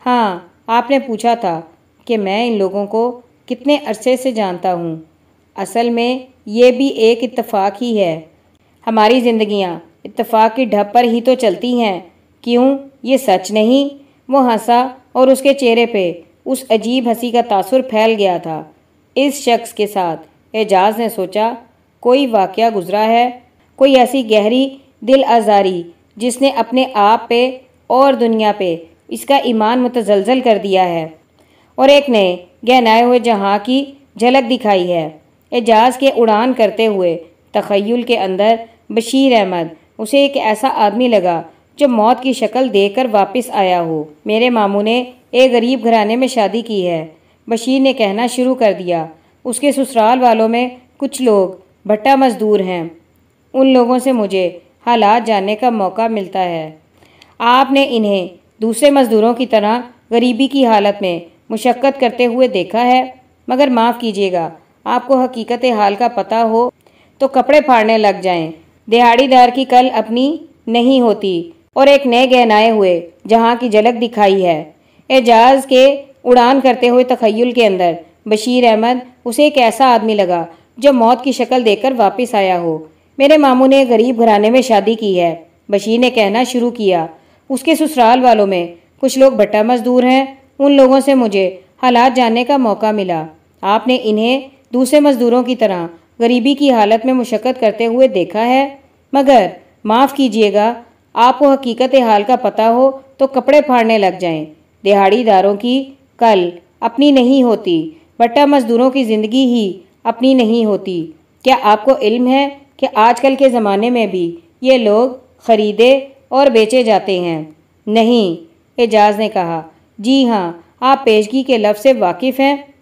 हाँ आपने पूछा था कि मैं इन लोगों को कितने अरसे से जानता हूँ। असल में ये भी एक इत्तेफाक ही है। हमारी ज़िंदगियाँ इत्तेफाक की ढप पर ही तो चलती हैं। क्यों? ये सच नहीं। वो हंसा और उसके चेहरे पे उस अजीब हँसी का तासुर फैल गया था। इस शख्स के साथ एजाज ने सोचा, कोई वाक़ गुज़रा है? कोई ऐसी गहरी दिल आज़ारी जिसने अपने आप पे और दुनिया पे इसका ईमान मुतजलजल कर दिया है। और एक ने गहनाए हुए जहाँ की झलक दिखाई है, एजाज के उड़ान करते हुए तखयल के अंदर बशीर अहमद, उसे एक ऐसा आदमी लगा जो मौत की शक्ल देखकर वापस आया हो। मेरे मामू ने एक गरीब घराने में शादी की है। बशीर ने कहना शुरू कर दिया, उसके ससुराल वालों में कुछ लोग भट्टा मजदूर हैं। उन लोगों से मुझे हालात जानने का मौका मिलता है। आपने इन्हें दूसरे मज़दूरों की तरह गरीबी की हालत में मुशक्क़त करते हुए देखा है। मगर माफ़ कीजिएगा, आपको हकीकत हाल का पता हो तो कपड़े फाड़ने लग जाएँ। दिहाड़ीदार की कल अपनी नहीं होती और एक नए गहनाए हुए, जहाँ की झलक दिखाई है। एजाज के उड़ान करते हुए तखयल के अंदर, बशीर अहमद, उसे एक ऐसा आदमी लगा, जो मौत की शक्ल देकर वापस आया हो। मेरे मामू ने गरीब घराने में शादी की है। बशीर ने कहना शुरू किया उसके ससुराल वालों में कुछ लोग भट्टा मजदूर हैं। उन लोगों से मुझे हालात जानने का मौका मिला। आपने इन्हें दूसरे मजदूरों की तरह गरीबी की हालत में मुशक्क़त करते हुए देखा है? मगर माफ़ कीजिएगा, आपको हकीकत हाल का पता हो तो कपड़े फाड़ने लग जाएँ। दिहाड़ीदारों की कल अपनी नहीं होती बट्टा मजदूरों की ज़िंदगी ही अपनी नहीं होती। क्या आपको इल्म है कि आजकल के ज़माने में भी ये लोग खरीदे और बेचे जाते हैं। नहीं, एजाज ने कहा, जी हाँ आप पेशगी के लफ्ज़ से वाकिफ़ हैं?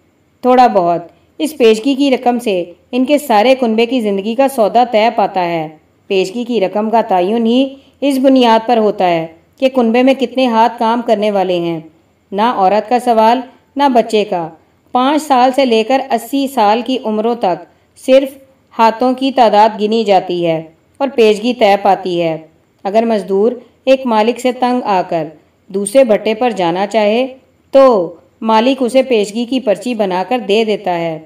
थोड़ा बहुत। इस पेशगी की रकम से इनके सारे कुनबे की ज़िंदगी का सौदा तय पाता है। पेशगी की रकम का तयन ही इस बुनियाद पर होता है कि कुनबे में कितने हाथ काम करने वाले हैं। ना औरत का सवाल, ना बच्चे का। पाँच साल से लेकर अस्सी साल की उम्रों तक सिर्फ़ हाथों की तादाद गिनी जाती है और पेशगी तय पाती है। अगर मजदूर एक मालिक से तंग आकर दूसरे भट्टे पर जाना चाहे तो मालिक उसे पेशगी की पर्ची बनाकर दे देता है।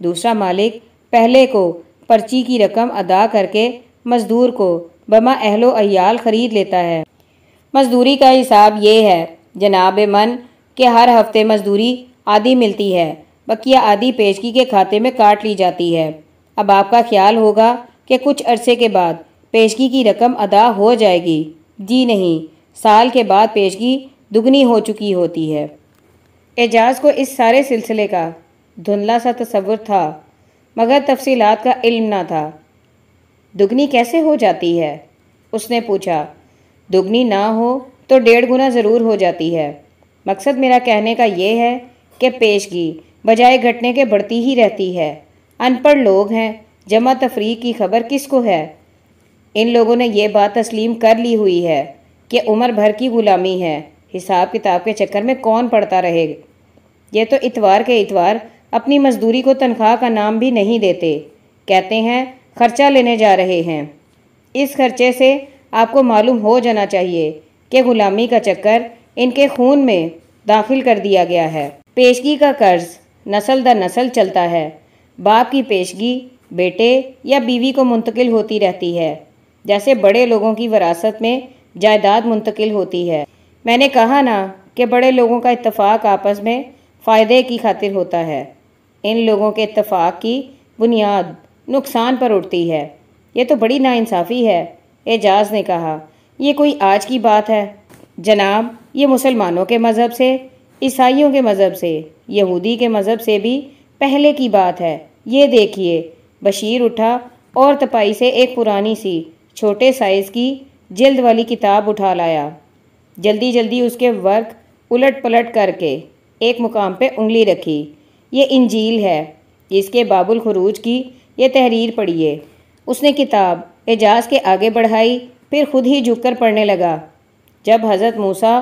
दूसरा मालिक पहले को पर्ची की रकम अदा करके मजदूर को बमा अहलो अयाल खरीद लेता है। मजदूरी का हिसाब ये है, जनाब मन, के हर हफ़्ते मजदूरी आधी मिलती है, बकिया आधी पेशगी के खाते में काट ली जाती है। अब आपका ख्याल होगा कि कुछ अरसे के बाद पेशगी की रकम अदा हो जाएगी। जी नहीं, साल के बाद पेशगी दुगनी हो चुकी होती है। एजाज को इस सारे सिलसिले का धुंधला सा तस्वुर था, मगर तफसीलात का इल्म ना था। दुगनी कैसे हो जाती है? उसने पूछा, दुगनी ना हो तो डेढ़ गुना ज़रूर हो जाती है। मकसद मेरा कहने का ये है कि पेशगी बजाय घटने के बढ़ती ही रहती है। अनपढ़ लोग हैं, जमा तफरी की खबर किसको है? इन लोगों ने यह बात तस्लीम कर ली हुई है कि उम्र भर की गुलामी है। हिसाब किताब के चक्कर में कौन पड़ता रहेगा? ये तो इतवार के इतवार अपनी मजदूरी को तनख्वाह का नाम भी नहीं देते। कहते हैं, खर्चा लेने जा रहे हैं। इस खर्चे से आपको मालूम हो जाना चाहिए कि गुलामी का चक्कर इनके खून में दाखिल कर दिया गया है। पेशगी का कर्ज नस्ल दर नस्ल चलता है। बाप की पेशगी, बेटे या बीवी को मुंतकिल होती रहती है। जैसे बड़े लोगों की वरासत में जायदाद मुंतकिल होती है। मैंने कहा ना कि बड़े लोगों का इत्तेफाक आपस में फ़ायदे की खातिर होता है। इन लोगों के इत्तेफाक की बुनियाद नुकसान पर उठती है। ये तो बड़ी नाइंसाफ़ी है, एजाज ने कहा। यह कोई आज की बात है। जनाब, ये मुसलमानों के मज़हब से, ईसाइयों के मज़हब से, यहूदी के मज़हब से भी पहले की बात है। ये देखिए, बशीर उठा और तपाई से एक पुरानी सी छोटे साइज़ की जल्द वाली किताब उठा लाया। जल्दी जल्दी उसके वर्क उलट पलट करके एक मुकाम पे उंगली रखी। ये इंजील है। इसके बाबुल खरूज की ये तहरीर पढ़िए उसने किताब एजाज के आगे बढ़ाई, फिर खुद ही झुककर पढ़ने लगा। जब हज़रत मूसा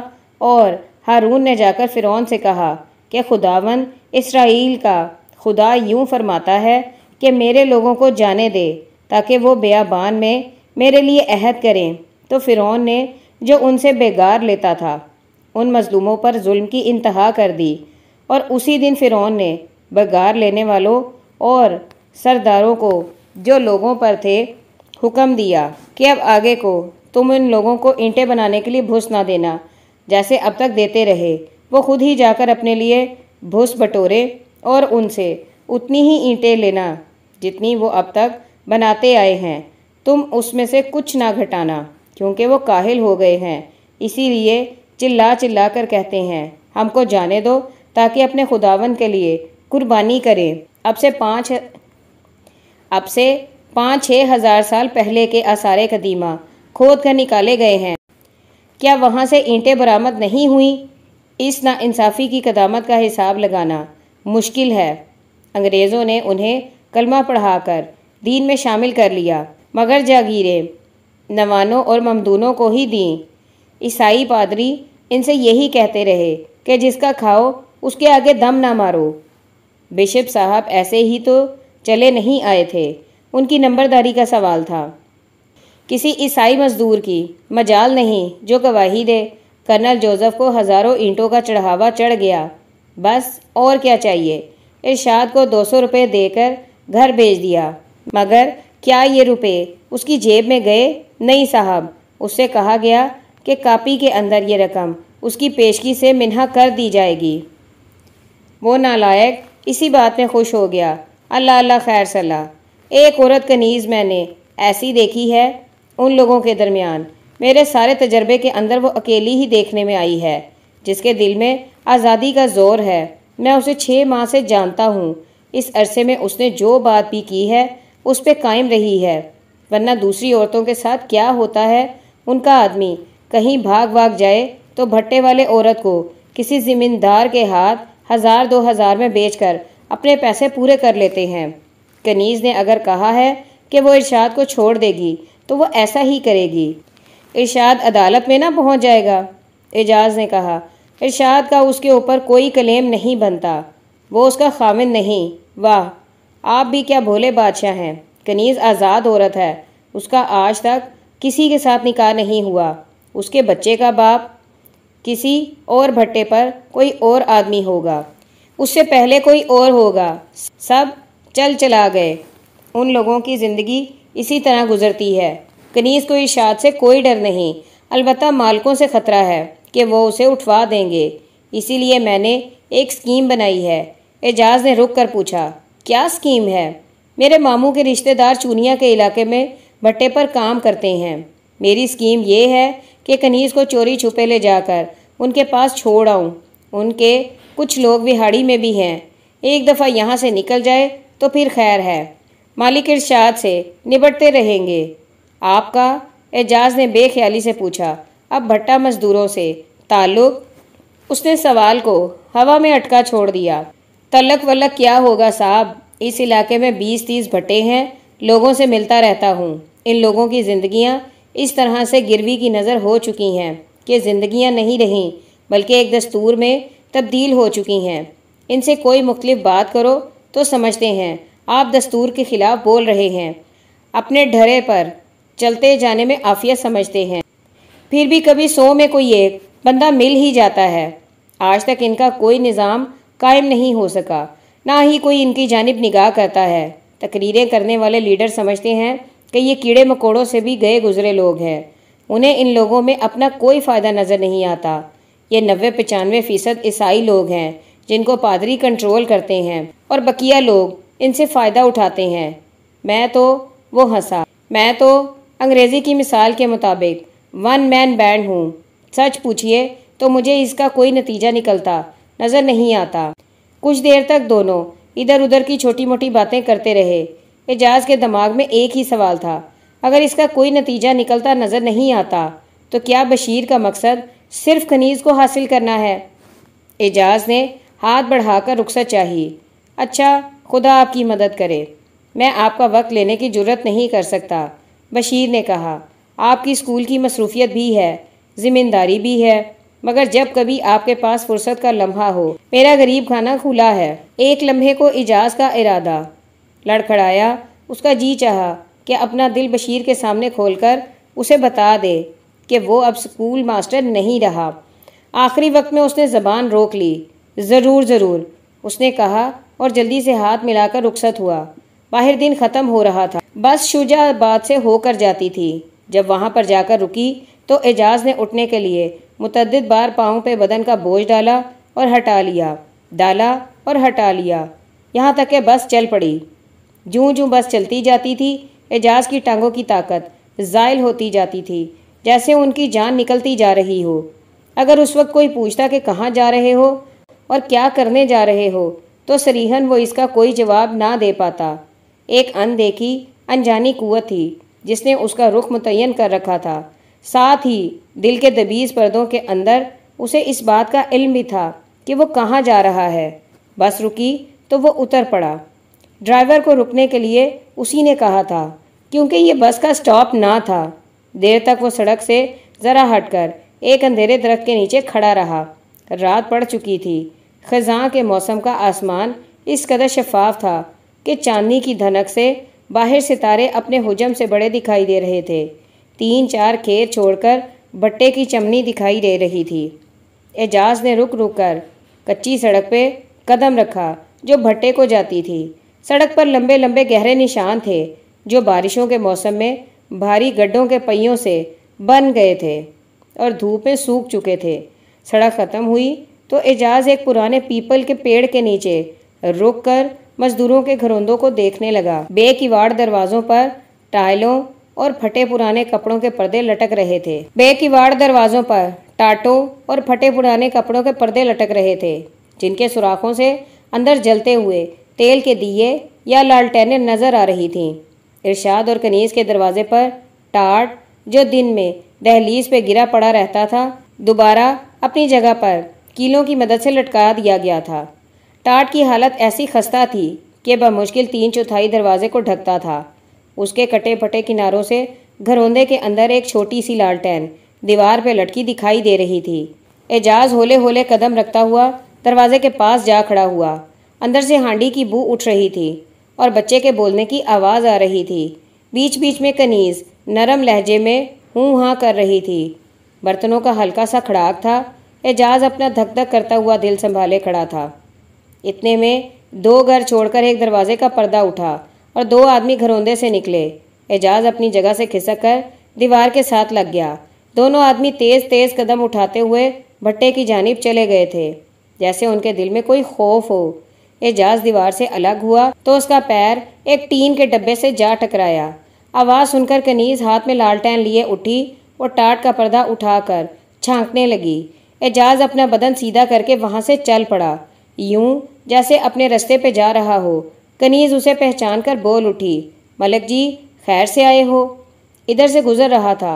और हारून ने जाकर फ़िरौन से कहा कि खुदावन, इसराइल का खुदा यूँ फरमाता है कि मेरे लोगों को जाने दे ताकि वो बेयाबान में मेरे लिए अहद करें तो फ़िरौन ने जो उनसे बेगार लेता था, उन मजलूमों पर जुल्म की इंतहा कर दी और उसी दिन फ़िरौन ने बेगार लेने वालों और सरदारों को जो लोगों पर थे हुक्म दिया कि अब आगे को तुम इन लोगों को ईंटें बनाने के लिए भूस ना देना, जैसे अब तक देते रहे। वो खुद ही जाकर अपने लिए भूस बटोरे और उनसे उतनी ही ईंटें लेना जितनी वो अब तक बनाते आए हैं। तुम उसमें से कुछ ना घटाना, क्योंकि वो काहिल हो गए हैं। इसीलिए चिल्ला चिल्ला कर कहते हैं, हमको जाने दो, ताकि अपने खुदावन के लिए कुर्बानी करें। अब से पाँच, अब से पाँच छः हज़ार साल पहले के आसार कदीमा खोद कर निकाले गए हैं। क्या वहाँ से ईंटें बरामद नहीं हुई? इस नाइंसाफ़ी की कदामत का हिसाब लगाना मुश्किल है। अंग्रेज़ों ने उन्हें कलमा पढ़ाकर दीन में शामिल कर लिया। मगर जागीरें, नवानों और ममदूनों को ही दी। ईसाई पादरी इनसे यही कहते रहे कि जिसका खाओ, उसके आगे दम ना मारो। बिशप साहब ऐसे ही तो चले नहीं आए थे। उनकी नंबरदारी का सवाल था। किसी ईसाई मजदूर की मजाल नहीं जो गवाही दे, कर्नल जोसेफ को हज़ारों ईंटों का चढ़ावा चढ़ गया। बस और क्या चाहिए? इरशाद को दो सौ रुपये देकर घर भेज दिया। मगर क्या ये रुपए उसकी जेब में गए? नहीं साहब। उससे कहा गया कि कापी के अंदर ये रकम उसकी पेशगी से मिन्हा कर दी जाएगी। वो नालायक इसी बात में खुश हो गया। अल्लाह अल्लाह, खैर सलाह एक औरत कनीज़ मैंने ऐसी देखी है उन लोगों के दरमियान। मेरे सारे तजर्बे के अंदर वो अकेली ही देखने में आई है, जिसके दिल में आज़ादी का ज़ोर है। मैं उसे छः माह से जानता हूँ। इस अरसे में उसने जो बात भी की है उस पर कायम रही है। वरना दूसरी औरतों के साथ क्या होता है? उनका आदमी कहीं भाग भाग जाए तो भट्टे वाले औरत को किसी जिम्मेदार के हाथ हज़ार दो हज़ार में बेचकर अपने पैसे पूरे कर लेते हैं। कनीज ने अगर कहा है कि वो इरशाद को छोड़ देगी तो वो ऐसा ही करेगी। इरशाद अदालत में ना पहुँच जाएगा। एजाज ने कहा, इरशाद का उसके ऊपर कोई कलेम नहीं बनता। वो उसका खामिन नहीं। वाह आप भी क्या भोले बादशाह हैं? कनीज़ आज़ाद औरत है। उसका आज तक किसी के साथ निकाह नहीं हुआ। उसके बच्चे का बाप किसी और भट्टे पर कोई और आदमी होगा। उससे पहले कोई और होगा। सब चल चला गए। उन लोगों की ज़िंदगी इसी तरह गुजरती है। कनीज़ को इशाद से कोई डर नहीं। अलबत् मालकों से ख़तरा है कि वो उसे उठवा देंगे। इसीलिए मैंने एक स्कीम बनाई है। एजाज ने रुक कर पूछा क्या स्कीम है? मेरे मामू के रिश्तेदार चूनिया के इलाके में भट्टे पर काम करते हैं। मेरी स्कीम ये है कि कनीज़ को चोरी छुपे ले जाकर उनके पास छोड़ आऊँ। उनके कुछ लोग विहाड़ी में भी हैं। एक दफ़ा यहाँ से निकल जाए तो फिर खैर है। मालिक इर्शाद से निबटते रहेंगे। आपका एजाज ने बेख्याली से पूछा, अब भट्टा मजदूरों से ताल्लुक? उसने सवाल को हवा में अटका छोड़ दिया। तलक वलक क्या होगा साहब? इस इलाके में बीस तीस भट्टे हैं, लोगों से मिलता रहता हूँ। इन लोगों की ज़िंदगियाँ इस तरह से गिरवी की नज़र हो चुकी हैं कि ज़िंदगियाँ नहीं रहीं, बल्कि एक दस्तूर में तब्दील हो चुकी हैं। इनसे कोई मुख्तलिफ़ बात करो तो समझते हैं। आप दस्तूर के ख़िलाफ़ बोल रहे हैं। अपने ढरे पर चलते जाने में आफियत समझते हैं। फिर भी कभी सौ में कोई एक बंदा मिल ही जाता है। आज तक इनका कोई निज़ाम कायम नहीं हो सका। ना ही कोई इनकी जानब निगाह करता है। तकरीरें करने वाले लीडर समझते हैं कि ये कीड़े मकोड़ों से भी गए गुजरे लोग हैं। उन्हें इन लोगों में अपना कोई फ़ायदा नज़र नहीं आता। ये नब्बे पचानवे फ़ीसद ईसाई लोग हैं, जिनको पादरी कंट्रोल करते हैं और बकिया लोग इनसे फ़ायदा उठाते हैं। मैं तो वो हंसा। मैं तो अंग्रेज़ी की मिसाल के मुताबिक वन मैन बैंड हूँ। सच पूछिए तो मुझे इसका कोई नतीजा निकलता। नज़र नहीं आता। कुछ देर तक दोनों इधर उधर की छोटी मोटी बातें करते रहे। एजाज के दिमाग में एक ही सवाल था, अगर इसका कोई नतीजा निकलता नज़र नहीं आता तो क्या बशीर का मकसद सिर्फ़ खनीज को हासिल करना है? एजाज ने हाथ बढ़ाकर रुखसत चाही अच्छा खुदा आपकी मदद करे। मैं आपका वक्त लेने की ज़रूरत नहीं कर सकता, बशीर ने कहा। आपकी स्कूल की मसरूफियत भी है, ज़िम्मेदारी भी है। मगर जब कभी आपके पास फुर्सत का लम्हा हो, मेरा गरीब खाना खुला है। एक लम्हे को इजाज़ का इरादा। लड़खड़ाया उसका जी चाहा कि अपना दिल बशीर के सामने खोलकर उसे बता दे कि वो अब स्कूल मास्टर नहीं रहा। आखिरी वक्त में उसने ज़बान रोक ली। ज़रूर ज़रूर, उसने कहा और जल्दी से हाथ मिलाकर रुखसत हुआ। बाहर दिन ख़त्म हो रहा था। बस शुजाबाद से होकर जाती थी। जब वहाँ पर जाकर रुकी तो एजाज ने उठने के लिए मुतद बार पाँव पे बदन का बोझ डाला और हटा लिया, डाला और हटा लिया। यहाँ तक कि बस चल पड़ी। जूं जूं बस चलती जाती थी, एजाज की टांगों की ताकत ज़ायल होती जाती थी, जैसे उनकी जान निकलती जा रही हो। अगर उस वक्त कोई पूछता कि कहाँ जा रहे हो और क्या करने जा रहे हो तो सरीहन वो इसका कोई जवाब ना दे पाता। एक अनदेखी, अनजानी कुत थी, जिसने उसका रुख मुतन कर रखा था। साथ ही दिल के दबीज पर्दों के अंदर उसे इस बात का इल्म भी था कि वो कहाँ जा रहा है। बस रुकी तो वो उतर पड़ा। ड्राइवर को रुकने के लिए उसी ने कहा था, क्योंकि ये बस का स्टॉप ना था। देर तक वो सड़क से ज़रा हटकर एक अंधेरे दरख्त के नीचे खड़ा रहा। रात पड़ चुकी थी। खजां के मौसम का आसमान इस कदर शफाफ था कि चांदनी की धनक से बाहर सितारे अपने हुजम से बड़े दिखाई दे रहे थे। तीन चार खेर छोड़कर भट्टे की चमनी दिखाई दे रही थी। एजाज ने रुक रुक कर कच्ची सड़क पे कदम रखा, जो भट्टे को जाती थी। सड़क पर लंबे लंबे गहरे निशान थे, जो बारिशों के मौसम में भारी गड्ढों के पहियों से बन गए थे और धूप में सूख चुके थे। सड़क ख़त्म हुई तो एजाज एक पुराने पीपल के पेड़ के नीचे रुक कर मजदूरों के घरोंदों को देखने लगा। बेकिवाड़ दरवाजों पर टाइलों और फटे पुराने कपड़ों के पर्दे लटक रहे थे। बेकिवाड़ दरवाजों पर टाटों और फटे पुराने कपड़ों के पर्दे लटक रहे थे, जिनके सुराखों से अंदर जलते हुए तेल के दिए या लालटेनें नज़र आ रही थीं। इरशाद और कनीज के दरवाजे पर टाट, जो दिन में दहलीज पे गिरा पड़ा रहता था, दोबारा अपनी जगह पर कीलों की मदद से लटका दिया गया था। टाट की हालत ऐसी खस्ता थी कि बमुश्किल तीन चौथाई दरवाजे को ढकता था। उसके कटे फटे किनारों से घरौंदे के अंदर एक छोटी सी लालटेन दीवार पर लटकी दिखाई दे रही थी। एजाज होले होले कदम रखता हुआ दरवाजे के पास जा खड़ा हुआ। अंदर से हांडी की बू उठ रही थी और बच्चे के बोलने की आवाज़ आ रही थी। बीच बीच में कनीज नरम लहजे में हूँ हाँ कर रही थी। बर्तनों का हल्का सा खड़ाक था। एजाज अपना धक धक करता हुआ दिल संभाले खड़ा था। इतने में दो घर छोड़कर एक दरवाजे का पर्दा उठा। और दो आदमी घरौंदे से निकले। एजाज अपनी जगह से खिसक कर दीवार के साथ लग गया। दोनों आदमी तेज तेज कदम उठाते हुए भट्टे की जानिब चले गए थे, जैसे उनके दिल में कोई खौफ हो। एजाज दीवार से अलग हुआ तो उसका पैर एक टीन के डब्बे से जा टकराया। आवाज़ सुनकर कनीज हाथ में लालटेन लिए उठी और टाट का पर्दा उठाकर झांकने लगी। एजाज अपना बदन सीधा करके वहाँ से चल पड़ा। यूँ जैसे अपने रास्ते पे जा रहा हो कनीज उसे पहचान कर बोल उठी, मलिक जी, खैर से आए हो? इधर से गुजर रहा था।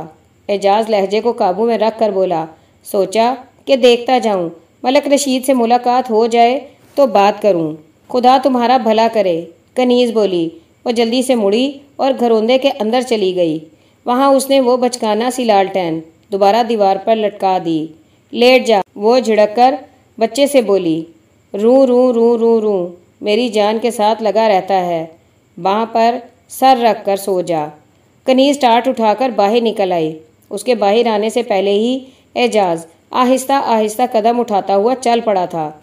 एजाज लहजे को काबू में रख कर बोला, सोचा कि देखता जाऊँ, मलक रशीद से मुलाकात हो जाए तो बात करूँ। खुदा तुम्हारा भला करे, कनीज बोली। वो जल्दी से मुड़ी और घरोंदे के अंदर चली गई। वहाँ उसने वो बचकाना सी लालटेन दोबारा दीवार पर लटका दी। लेट जा, वो झिड़क कर बच्चे से बोली, रू रू रू रू रू। मेरी जान के साथ लगा रहता है। बाह पर सर रख कर सो जा। कनीज टाट उठाकर बाहर निकल आई। उसके बाहर आने से पहले ही एजाज आहिस्ता आहिस्ता कदम उठाता हुआ चल पड़ा था।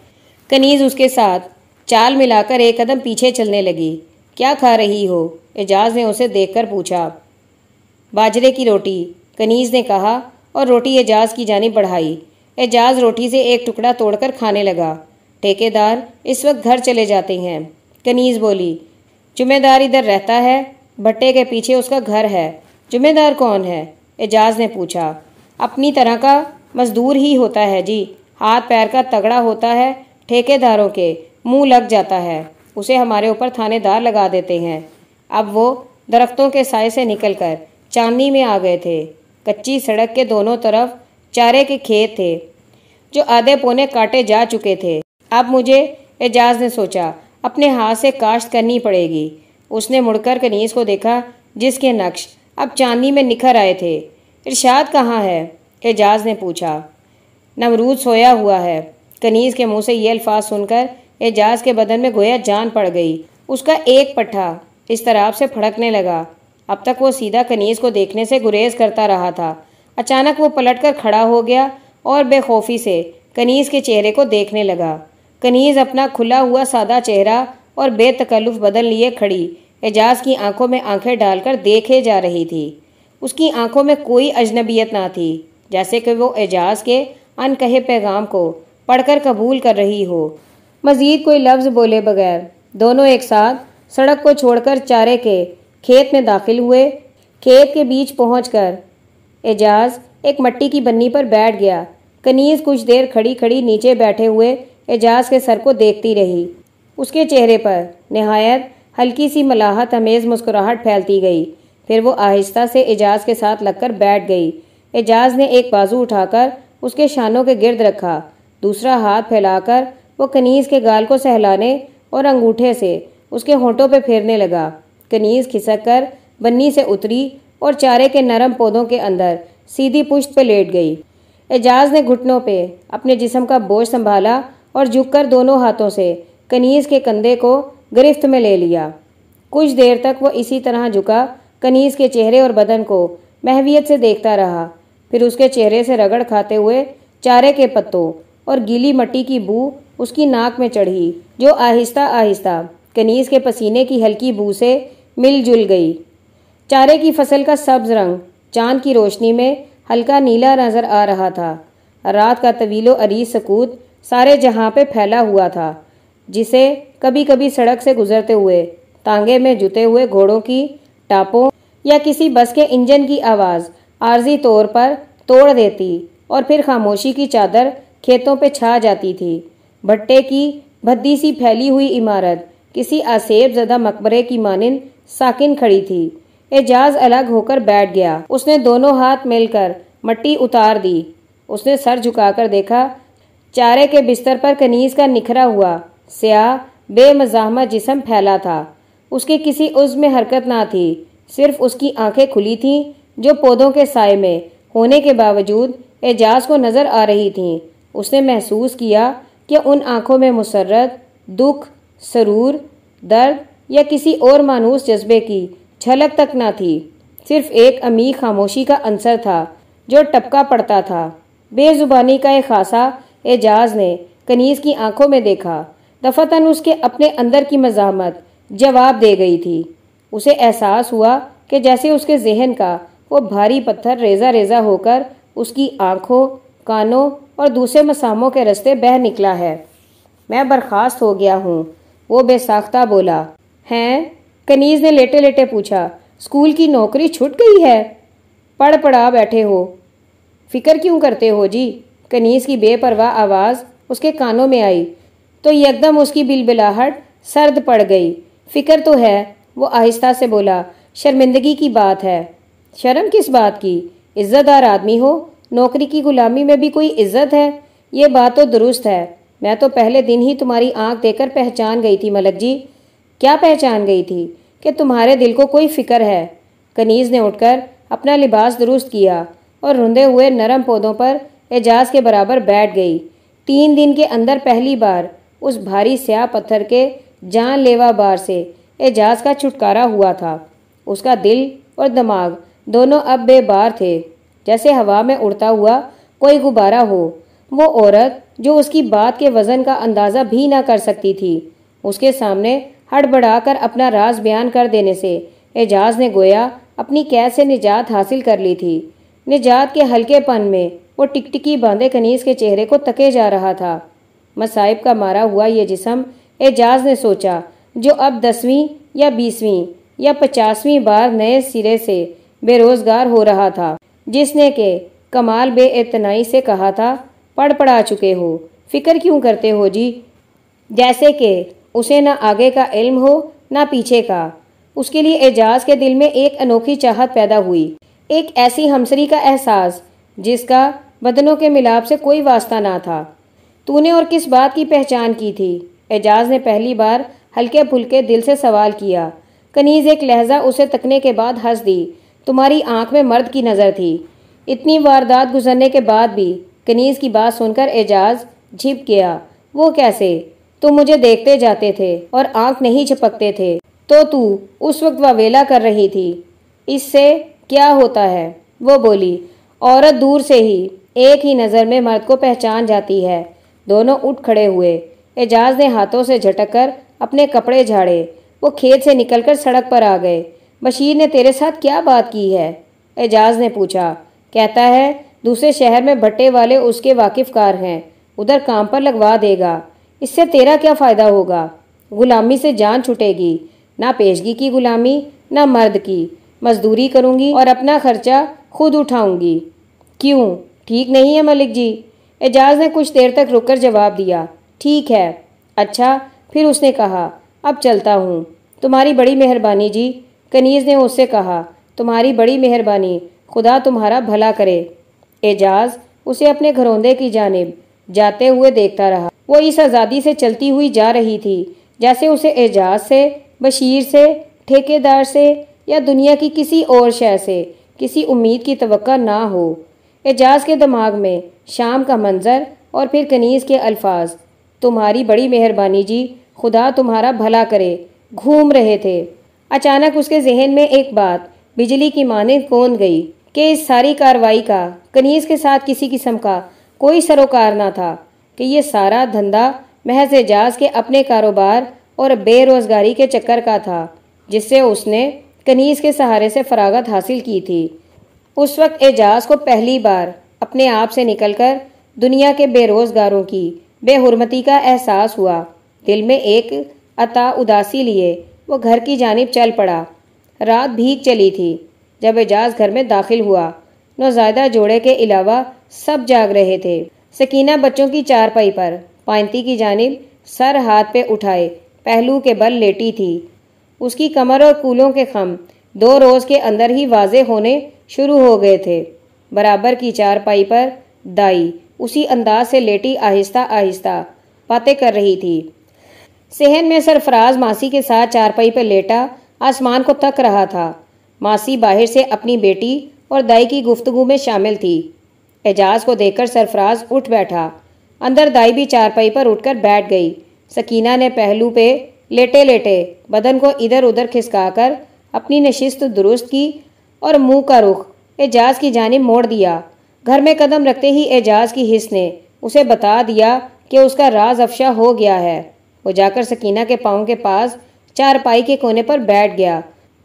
कनीज उसके साथ चाल मिलाकर एक कदम पीछे चलने लगी। क्या खा रही हो? एजाज ने उसे देखकर पूछा। बाजरे की रोटी, कनीज ने कहा, और रोटी एजाज की जानी बढ़ाई। एजाज रोटी से एक टुकड़ा तोड़कर खाने लगा। ठेकेदार इस वक्त घर चले जाते हैं। कनीज बोली, जुम्मेदार इधर रहता है, भट्टे के पीछे उसका घर है। जुम्मेदार कौन है? एजाज ने पूछा, अपनी तरह का मजदूर ही होता है जी। हाथ पैर का तगड़ा होता है, ठेकेदारों के मुँह लग जाता है। उसे हमारे ऊपर थानेदार लगा देते हैं। अब वो दरख्तों के साय से निकलकर चांदनी में आ गए थे। कच्ची सड़क के दोनों तरफ़ चारे के खेत थे, जो आधे पौने काटे जा चुके थे। अब मुझे एजाज ने सोचा, अपने हाथ से काश्त करनी पड़ेगी। उसने मुड़कर कनीस को देखा, जिसके नक्श अब चांदी में निखर आए थे। इरशाद कहाँ है? एजाज ने पूछा। नमरूद सोया हुआ है। कनीज के मुँह से ये अल्फाज सुनकर एजाज के बदन में गोया जान पड़ गई। उसका एक पट्ठा इस तरह से फड़कने लगा। अब तक वो सीधा कनीज को देखने से गुरेज करता रहा था। अचानक वो पलटकर खड़ा हो गया और बेखौफी से कनीज के चेहरे को देखने लगा। कनीज अपना खुला हुआ सादा चेहरा और बेतकल्लुफ बदल लिए खड़ी एजाज की आँखों में आँखें डालकर देखे जा रही थी। उसकी आँखों में कोई अजनबियत ना थी, जैसे कि वो एजाज के अनकहे पैगाम को पढ़कर कबूल कर रही हो। मजीद कोई लफ्ज़ बोले बगैर दोनों एक साथ सड़क को छोड़कर चारे के खेत में दाखिल हुए। खेत के बीच पहुंचकर एजाज एक मट्टी की बन्नी पर बैठ गया। कनीज कुछ देर खड़ी खड़ी नीचे बैठे हुए एजाज के सर को देखती रही। उसके चेहरे पर नहायत हल्की सी मलाहत अमेज़ मुस्कुराहट फैलती गई। फिर वो आहिस्ता से एजाज के साथ लगकर बैठ गई। एजाज ने एक बाजू उठाकर उसके शानों के गिर्द रखा। दूसरा हाथ फैलाकर वो कनीज के गाल को सहलाने और अंगूठे से उसके होंठों पे फेरने लगा। कनीज खिसक कर बन्नी से उतरी और चारे के नरम पौधों के अंदर सीधी पुश्त पे लेट गई। एजाज ने घुटनों पे अपने जिस्म का बोझ संभाला और झुककर दोनों हाथों से कनीज के कंधे को गिरफ्त में ले लिया। कुछ देर तक वह इसी तरह झुका, कनीज के चेहरे और बदन को महवियत से देखता रहा। फिर उसके चेहरे से रगड़ खाते हुए चारे के पत्तों और गीली मट्टी की बू उसकी नाक में चढ़ी, जो आहिस्ता आहिस्ता कनीज के पसीने की हल्की बू से मिलजुल गई। चारे की फ़सल का सब्ज रंग चाँद की रोशनी में हल्का नीला नज़र आ रहा था। रात का तवीलो अरीज सकूत सारे जहाँ पे फैला हुआ था, जिसे कभी कभी सड़क से गुजरते हुए, तांगे में जुते हुए घोड़ों की टापों या किसी बस के इंजन की आवाज़ आर्जी तौर पर तोड़ देती और फिर खामोशी की चादर खेतों पे छा जाती थी। भट्टे की भद्दी सी फैली हुई इमारत किसी आसेब जदा मकबरे की मानिन साकिन खड़ी थी। एजाज अलग होकर बैठ गया। उसने दोनों हाथ मिलकर मट्टी उतार दी। उसने सर झुकाकर देखा चारे के बिस्तर पर कनीज का निखरा हुआ। स्याह बेमजामा जिसम फैला था। उसके किसी उज़ में हरकत ना थी। सिर्फ़ उसकी आँखें खुली थीं, जो पौधों के साय में। होने के बावजूद एजाज को नज़र आ रही थीं। उसने महसूस किया कि उन आँखों में मुसरत दुख, सरूर, दर्द या किसी और मानूस जज्बे की झलक तक ना थी। सिर्फ़ एक अमीर खामोशी का अंसर था, जो टपका पड़ता था। बेजुबानी का एक खासा एजाज ने कनीज की आँखों में देखा। दफातन उसके अपने अंदर की मजामत जवाब दे गई थी। उसे एहसास हुआ कि जैसे उसके जहन का वो भारी पत्थर रेजा रेजा होकर उसकी आँखों, कानों और दूसरे मसामों के रस्ते बह निकला है। मैं बर्खास्त हो गया हूँ, वो बेसाख्ता बोला। हैं? कनीज ने लेटे लेटे पूछा। स्कूल की नौकरी छूट गई है? पढ़ पढ़ा बैठे हो। फ़िक्र क्यों करते हो जी? कनीज की बेपरवाह आवाज़ उसके कानों में आई। तो यकदम उसकी बिलबिलाहट सर्द पड़ गई। फ़िक्र तो है, वो आहिस्ता से बोला, शर्मिंदगी की बात है। शर्म किस बात की? इज्जतदार आदमी हो, नौकरी की गुलामी में भी कोई इज़्ज़त है? ये बात तो दुरुस्त है। मैं तो पहले दिन ही तुम्हारी आँख देकर पहचान गई थी, मलक जी। क्या पहचान गई थी? कि तुम्हारे दिल को कोई फ़िक्र है? कनीज ने उठकर अपना लिबास दुरुस्त किया और रुंधे हुए नरम पौधों पर एजाज के बराबर बैठ गई। तीन दिन के अंदर पहली बार उस भारी स्याह पत्थर के जानलेवा बार से एजाज का छुटकारा हुआ था। उसका दिल और दिमाग दोनों अब बेबार थे। जैसे हवा में उड़ता हुआ कोई गुब्बारा हो, वो औरत जो उसकी बात के वज़न का अंदाज़ा भी ना कर सकती थी, उसके सामने हड़बड़ाकर अपना राज बयान कर देने से एजाज ने गोया अपनी कैद से निजात हासिल कर ली थी। निजात के हल्केपन में वो टिकटिकी बांधे कनीज के चेहरे को तके जा रहा था। मसाइब का मारा हुआ ये जिसम एजाज ने सोचा, जो अब दसवीं या बीसवीं या पचासवीं बार नए सिरे से बेरोजगार हो रहा था। जिसने के कमाल बेतनाई से कहा था पढ़ पढ़ा चुके हो, फ़िक्र क्यों करते हो जी? जैसे कि उसे ना आगे का इल्म हो, ना पीछे का। उसके लिए एजाज के दिल में एक अनोखी चाहत पैदा हुई। एक ऐसी हमसरी का एहसास, जिसका बदनों के मिलाप से कोई वास्ता ना था। तूने और किस बात की पहचान की थी? एजाज ने पहली बार हल्के फुल्के दिल से सवाल किया। कनीज एक लहजा उसे तकने के बाद हंस दी। तुम्हारी आँख में मर्द की नज़र थी। इतनी वारदात गुजरने के बाद भी कनीज की बात सुनकर एजाज झिप गया। वो कैसे? तुम मुझे देखते जाते थे और आँख नहीं झपकते थे। तो तू उस वक्त ववेला कर रही थी। इससे क्या होता है? वो बोली, औरत दूर से ही। एक ही नज़र में मर्द को पहचान जाती है। दोनों उठ खड़े हुए। एजाज ने हाथों से झटक कर अपने कपड़े झाड़े। वो खेत से निकलकर सड़क पर आ गए। बशीर ने तेरे साथ क्या बात की है? एजाज ने पूछा। कहता है, दूसरे शहर में भट्टे वाले उसके वाकिफकार हैं। उधर काम पर लगवा देगा। इससे तेरा क्या फ़ायदा होगा? गुलामी से जान छुटेगी। ना पेशगी की गुलामी, ना मर्द की। मजदूरी करूँगी और अपना खर्चा खुद उठाऊँगी। क्यों? ठीक नहीं है मलिक जी। एजाज ने कुछ देर तक रुककर जवाब दिया, ठीक है। अच्छा फिर उसने कहा, अब चलता हूँ। तुम्हारी बड़ी मेहरबानी जी। कनीज़ ने उससे कहा, तुम्हारी बड़ी मेहरबानी। खुदा तुम्हारा भला करे। एजाज उसे अपने घरौंदे की जानब जाते हुए देखता रहा। वो इस आज़ादी से चलती हुई जा रही थी, जैसे उसे एजाज से, बशीर से, ठेकेदार से या दुनिया की किसी और शय से, किसी उम्मीद की तवक्का ना हो। एजाज के दिमाग में शाम का मंजर और फिर कनीज़ के अल्फाज। तुम्हारी बड़ी मेहरबानी जी, खुदा तुम्हारा भला करे, घूम रहे थे। अचानक उसके जहन में एक बात, बिजली की माने कौन गई कि इस सारी कार्रवाई का कनीज़ के साथ किसी किस्म का कोई सरोकार ना था कि ये सारा धंधा महज एजाज के अपने कारोबार और बेरोज़गारी के चक्कर का था, जिससे उसने कनीज़ के सहारे से फरागत हासिल की थी। उस वक्त एजाज को पहली बार अपने आप से निकलकर दुनिया के बेरोजगारों की बेहरमती का एहसास हुआ। दिल में एक अता उदासी लिए वो घर की जानब चल पड़ा। रात भीग चली थी। जब एजाज घर में दाखिल हुआ, नौजायदा जोड़े के अलावा सब जाग रहे थे। सकीना बच्चों की चारपाई पर पाइंती की जानब सर हाथ पे उठाए, पहलू के बल लेटी थी। उसकी कमर और कूलों के खम दो रोज़ के अंदर ही वाजे होने शुरू हो गए थे। बराबर की चारपाई पर दाई उसी अंदाज से लेटी आहिस्ता आहिस्ता बातें कर रही थी। सेहन में सरफराज मासी के साथ चारपाई पर लेटा, आसमान को तक रहा था। मासी बाहर से अपनी बेटी और दाई की गुफ्तगु में शामिल थी। एजाज को देखकर सरफराज उठ बैठा। अंदर दाई भी चारपाई पर उठकर बैठ गई। सकीना ने पहलू पे लेटे लेटे बदन को इधर उधर खिसकाकर अपनी नशिस्त दुरुस्त की और मुँह का रुख, एजाज की जानब मोड़ दिया। घर में कदम रखते ही एजाज की हिस्स ने उसे बता दिया कि उसका राज अफशा हो गया है। वो जाकर सकीना के पाँव के पास चारपाई के कोने पर बैठ गया।